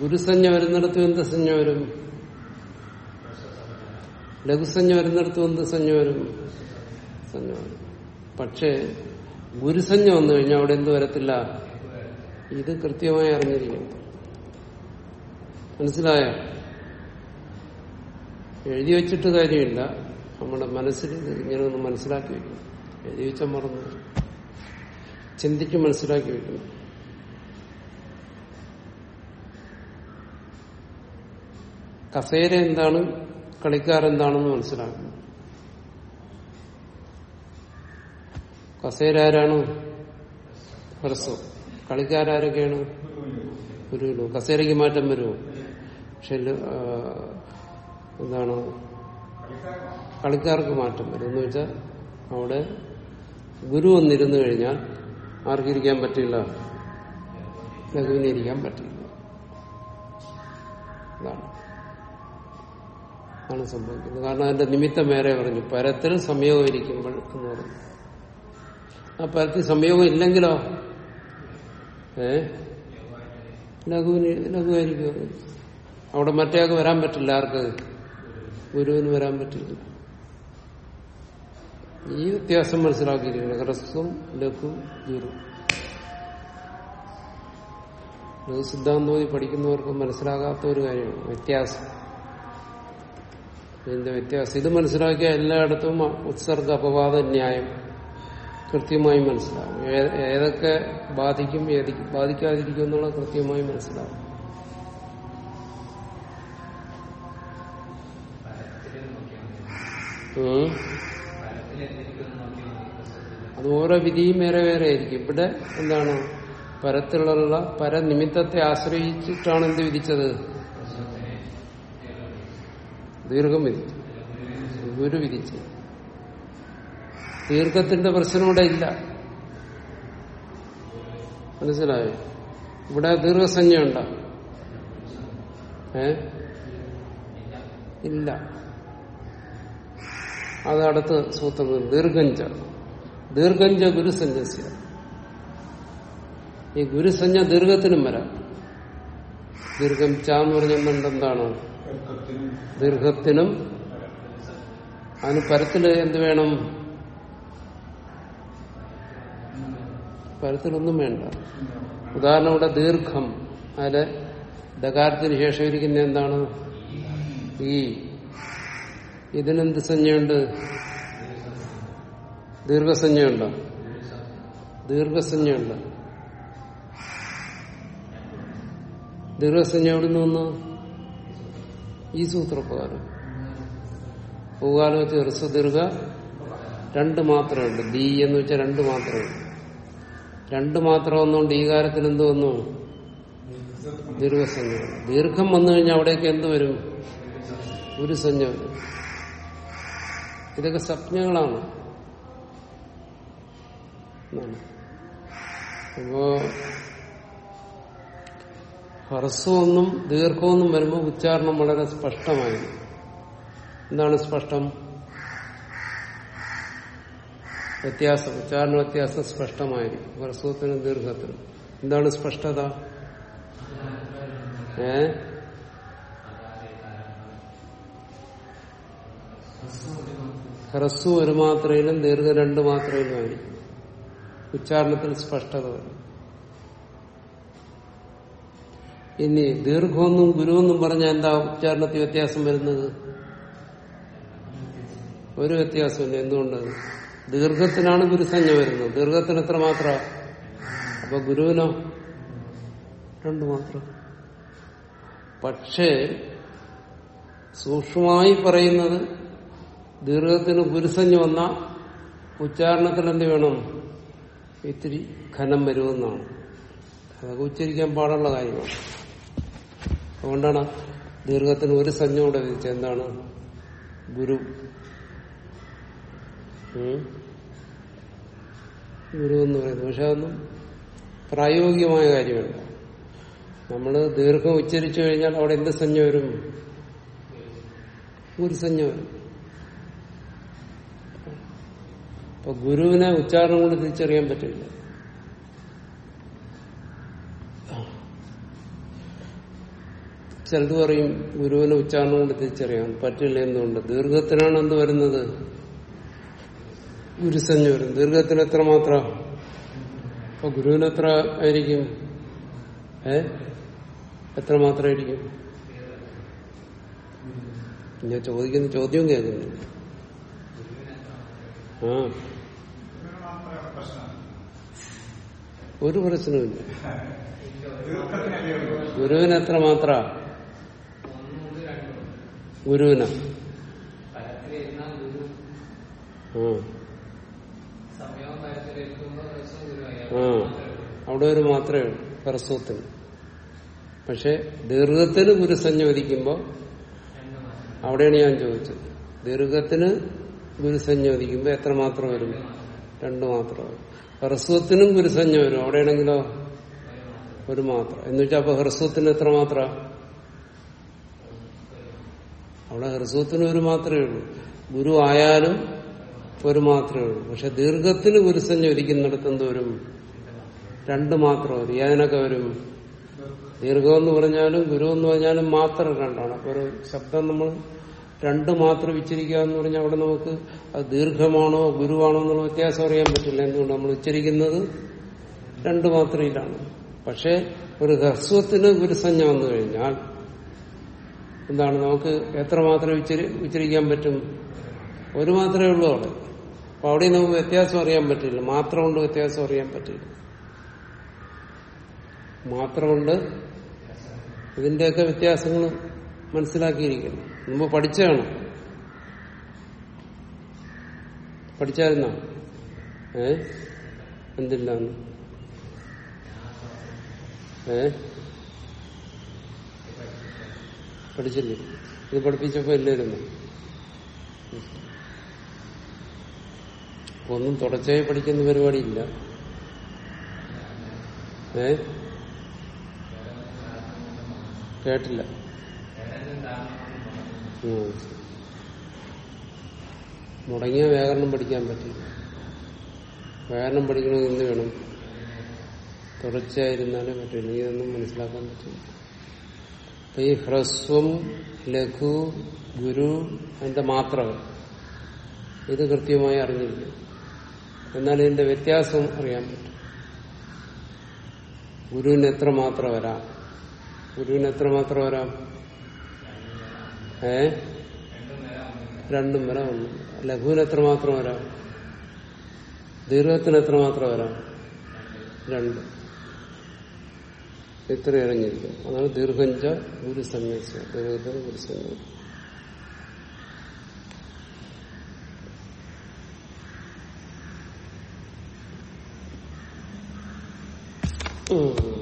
ഗുരുസഞ്ജ വരുന്നിടത്തും എന്ത് സഞ്ജ വരും? ലഘുസഞ്ജ വരുന്നിടത്തും എന്ത് സഞ്ജ വരും. സഞ്ജ വരും. പക്ഷേ ഗുരുസഞ്ജ വന്നു കഴിഞ്ഞാൽ അവിടെ എന്ത് വരത്തില്ല? ഇത് കൃത്യമായി അറിഞ്ഞിരിക്കണം. മനസ്സിലായ? എഴുതി വെച്ചിട്ട് കാര്യമില്ല. നമ്മുടെ മനസ്സിൽ ഇങ്ങനെ ഒന്ന് മനസ്സിലാക്കി വെക്കണം. എഴുതി വെച്ച മറന്നു. ചിന്തിച്ച് മനസ്സിലാക്കി വെക്കണം. കസേര എന്താണ്? മനസ്സിലാക്കും. മനസ്സിലാക്കണം കസേര ആരാണ് ഹ്രസ്വം കളിക്കാരൊക്കെയാണ് ഗുരുവിനു കസേരയ്ക്ക് മാറ്റം വരുമോ? പക്ഷെ എന്താണ്? കളിക്കാർക്ക് മാറ്റം വരും. എന്ന് വെച്ചാൽ അവിടെ ഗുരു വന്നിരുന്നു കഴിഞ്ഞാൽ ആർക്കിരിക്കാൻ പറ്റില്ല. ലഘുവിനിരിക്കാൻ പറ്റില്ല. അതാണ്. ആണ് സംഭവിക്കുന്നത്. കാരണം അതിന്റെ നിമിത്തം വേറെ പറഞ്ഞു. പരത്തിൽ സംയോഗം ഇരിക്കുമ്പോൾ എന്ന് പറഞ്ഞു. ആ പരത്തിൽ സംയോഗം ഇല്ലെങ്കിലോ? ഏ? ലഘുവിന് ലഘുവായിരിക്കും അവിടെ മറ്റേയാൾക്ക് വരാൻ പറ്റില്ല ആർക്ക്? ഗുരുവിന് വരാൻ പറ്റില്ല. ഈ വ്യത്യാസം മനസ്സിലാക്കിയിരിക്കണം ഹ്രസ്വം ലഘു ഗുരു. ലഘു സിദ്ധാന്തം പഠിക്കുന്നവർക്ക് മനസ്സിലാകാത്ത ഒരു കാര്യമാണ്. വ്യത്യാസം. ഇതിന്റെ വ്യത്യാസം. ഇത് മനസ്സിലാക്കിയ എല്ലായിടത്തും ഉത്സർഗ അപവാദ ന്യായം കൃത്യമായി മനസ്സിലാവും. ഏതൊക്കെ ബാധിക്കും ബാധിക്കാതിരിക്കും എന്നുള്ള കൃത്യമായി മനസ്സിലാവും. അത് ഓരോ വിധിയും വേറെ വേറെ ആയിരിക്കും. ഇവിടെ എന്താണ്? പരത്തിലുള്ള പരനിമിത്തത്തെ ആശ്രയിച്ചിട്ടാണ് എന്ത് വിധിച്ചത്? ദീർഘം വിധിച്ചു ഗുരു വിധിച്ചു. ദീർഘത്തിന്റെ പ്രശ്നം ഇവിടെ ഇല്ല. മനസ്സിലായോ? ഇവിടെ ദീർഘസഞ്ജ ഉണ്ട? ഏ? ഇല്ല. അത് അടുത്ത് സൂത്രം ദീർഘഞ്ച. ദീർഘഞ്ച ഗുരുസഞ്ജസ്യ ഈ ഗുരുസഞ്ജ ദീർഘത്തിനും വരാം. ദീർഘം ച എന്ന് പറഞ്ഞുകൊണ്ട് എന്താണ്? ദീർഘത്തിനും അതിന് പരത്തിൽ എന്ത് വേണം? പരത്തിലൊന്നും വേണ്ട. ഉദാഹരണം ഇവിടെ ദീർഘം. അതിലെ ഡകാരത്തിന് ശേഷം ഇരിക്കുന്ന എന്താണ്? ഈ. ഇതിനെന്ത് സംജ്ഞയുണ്ട്? ദീർഘസഞ്ജയുണ്ടോ ദീർഘസഞ്ജയുണ്ട് ദീർഘസഞ്ജ എവിടെ നിന്ന് ഈ സൂത്രപ്രകാരം. പൂകാലം വെച്ച് ഹ്രസ്വ ദീർഘ രണ്ട് മാത്രമേ ഉള്ളൂ. എന്ന് വെച്ചാൽ രണ്ട് മാത്രമേ ഉള്ളൂ. രണ്ട് മാത്രം വന്നുകൊണ്ട് ഈ കാലത്തിൽ എന്ത് വന്നു? ദീർഘസഞ്ജ ദീർഘം വന്നു കഴിഞ്ഞാൽ അവിടേക്ക് എന്ത് വരും? ഒരു സഞ്ജ ഇതൊക്കെ സ്വപ്നങ്ങളാണ്. അപ്പോ ഹ്രസ്വമൊന്നും ദീർഘമൊന്നും വരുമ്പോൾ ഉച്ചാരണം വളരെ സ്പഷ്ടമായിരുന്നു എന്താണ് സ്പഷ്ടം? വ്യത്യാസം. ഉച്ചാരണ വ്യത്യാസം സ്പഷ്ടമായിരിക്കും. ഹ്രസ്വത്തിനും ദീർഘത്തിനും. എന്താണ് സ്പഷ്ടത? ഏ? ഹ്രസ്വ ഒരു മാത്രയിലും ദീർഘ രണ്ട് മാത്രയിലും ആയിരിക്കും. ഉച്ചാരണത്തിൽ സ്പഷ്ടത വരും. ഇനി ദീർഘമൊന്നും ഗുരുവെന്നും പറഞ്ഞാൽ എന്താ ഉച്ചാരണത്തിൽ വ്യത്യാസം വരുന്നത്? ഒരു വ്യത്യാസമില്ല. എന്തുകൊണ്ട്? ദീർഘത്തിനാണ് ഗുരുസഞ്ജ വരുന്നത്. ദീർഘത്തിന് എത്ര മാത്ര? അപ്പൊ ഗുരുവിനോ? രണ്ടു മാത്രം. പക്ഷേ സൂക്ഷ്മമായി പറയുന്നത് ദീർഘത്തിന് ഗുരുസഞ്ജ വന്ന ഉച്ചാരണത്തിൽ എന്ത് വേണം? ഇത്തിരി ഖനം വരുമെന്നാണ്. അതൊക്കെ ഉച്ചരിക്കാൻ പാടുള്ള കാര്യമാണ്. അതുകൊണ്ടാണ് ദീർഘത്തിന് ഒരു സഞ്ജ കൂടെ വിധിച്ചത് എന്താണ്? ഗുരു. ഗുരു എന്ന് പറയുന്നത്. പക്ഷെ അതൊന്നും പ്രായോഗികമായ കാര്യമല്ല. നമ്മൾ ദീർഘം ഉച്ചരിച്ചു കഴിഞ്ഞാൽ അവിടെ എന്ത് സഞ്ജ വരും? ഗുരുസഞ്ജ വരും. അപ്പൊ ഗുരുവിനെ ഉച്ചാരണം കൊണ്ട് തിരിച്ചറിയാൻ പറ്റില്ല. ചിലത് പറയും? ഗുരുവിനെ ഉച്ചാരണം കൊണ്ട് തിരിച്ചറിയാൻ പറ്റില്ല എന്തുകൊണ്ട്? ദീർഘത്തിനാണ് എന്ത് വരുന്നത്? ഗുരുസഞ്ജ വരും. ദീർഘത്തിന് എത്ര മാത്ര? അപ്പൊ ഗുരുവിന് എത്ര ആയിരിക്കും? ഏ? എത്ര മാത്രമായിരിക്കും ഞാൻ ചോദിക്കുന്ന ചോദ്യവും കേൾക്കുന്നില്ല. ആ. ഒരു പ്രശ്നവുമില്ല. ഗുരുവിന് എത്ര മാത്ര ഒന്നുകൊണ്ട് രണ്ടും ഗുരുവിന് ഫലത്തിൽ ഇരുന്നാൽ ഗുരു ആ സമയവും ഫലത്തിൽ എത്തുമ്പോൾ ദിവസം ഗുരുവായി ആ. അവിടെ ഒരു മാത്രമേ ഉള്ളൂ പരസ്വത്തിന്. പക്ഷെ ദീർഘത്തിന് ഗുരുസഞ്ജ വധിക്കുമ്പോൾ രണ്ട് അവിടെയാണ് ഞാൻ ചോദിച്ചത്. ദീർഘത്തിന് ഗുരുസഞ്ജ വധിക്കുമ്പോൾ എത്ര മാത്രം വരും? രണ്ട് മാത്രം ഹ്രസ്വത്തിനും ഗുരുസഞ്ജ വരും. അവിടെയാണെങ്കിലോ? ഒരു മാത്രം. എന്ന് വെച്ചാൽ അപ്പൊ ഹ്രസ്വത്തിന് എത്ര മാത്ര? അവിടെ ഹ്രസ്വത്തിന് ഒരു മാത്രമേ ഉള്ളൂ. ഗുരു ആയാലും ഒരു മാത്രമേ ഉള്ളൂ. പക്ഷെ ദീർഘത്തിന് ഗുരുസഞ്ജ ഒരിക്കുന്നിടത്ത് എന്ത് രണ്ട് മാത്രം വരും ഏതിനൊക്കെ വരും. ദീർഘമെന്ന് പറഞ്ഞാലും ഗുരു എന്ന് പറഞ്ഞാലും മാത്രം രണ്ടാണ്. അപ്പൊ ഒരു ശബ്ദം നമ്മൾ രണ്ട് മാത്രം ഉച്ചരിക്കുക എന്ന് പറഞ്ഞാൽ അവിടെ നമുക്ക് അത് ദീർഘമാണോ ഗുരുവാണോ എന്നുള്ള വ്യത്യാസം അറിയാൻ പറ്റില്ല. എന്തുകൊണ്ട് നമ്മൾ ഉച്ചരിക്കുന്നത് രണ്ട് മാത്രയിലാണ് പക്ഷെ ഒരു ഹ്രസ്വത്തിന് ഗുരുസഞ്ജ വന്നു കഴിഞ്ഞാൽ എന്താണ് നമുക്ക് എത്ര മാത്രമേ ഉച്ചരി ഉച്ചരിക്കാൻ പറ്റും? ഒരു മാത്രമേ ഉള്ളൂ അവിടെ. അപ്പൊ അവിടെ നമുക്ക് വ്യത്യാസം അറിയാൻ പറ്റില്ല. മാത്രം കൊണ്ട് വ്യത്യാസം അറിയാൻ പറ്റില്ല. മാത്രമുണ്ട് ഇതിന്റെയൊക്കെ വ്യത്യാസങ്ങൾ മനസ്സിലാക്കിയിരിക്കുന്നു. മുമ്പ് പഠിച്ചാണ് പഠിച്ചായിരുന്നോ? ഏ? എന്തില്ലാന്ന്? ഏ? പഠിച്ചില്ലേ? ഇത് പഠിപ്പിച്ചപ്പോ ഇല്ലായിരുന്നു ഒന്നും തുടർച്ചയായി പഠിക്കുന്ന പരിപാടിയില്ല. ഏ? കേട്ടില്ല. മുടങ്ങിയ വ്യാകരണം പഠിക്കാൻ പറ്റില്ല. വ്യാകരണം പഠിക്കണമെന്ന് വേണം? തുടർച്ചയായിരുന്നാലേ പറ്റില്ല ഇതൊന്നും മനസ്സിലാക്കാൻ പറ്റില്ല. അപ്പൊ ഈ ഹ്രസ്വം ലഘു ഗുരു അതിന്റെ മാത്രം. ഇത് കൃത്യമായി അറിഞ്ഞിരിക്കും. എന്നാൽ ഇതിന്റെ വ്യത്യാസം അറിയാൻ പറ്റും. ഗുരുവിന് എത്ര മാത്രം വരാം? ഗുരുവിന് എത്ര മാത്രം വരാം? ഏ? രണ്ടും വരാം ഒന്നും. ലഘുവിന് എത്ര മാത്രം വരാം? ദീർഘത്തിന് എത്ര മാത്രം വരാം? രണ്ട്. ഇത്ര അറിഞ്ഞിരിക്കും അതാണ് ദീർഘഞ്ച ഗുരു സന്യാസ ദീർഘത്തിന് ഗുരു സന്യാസം ഉം.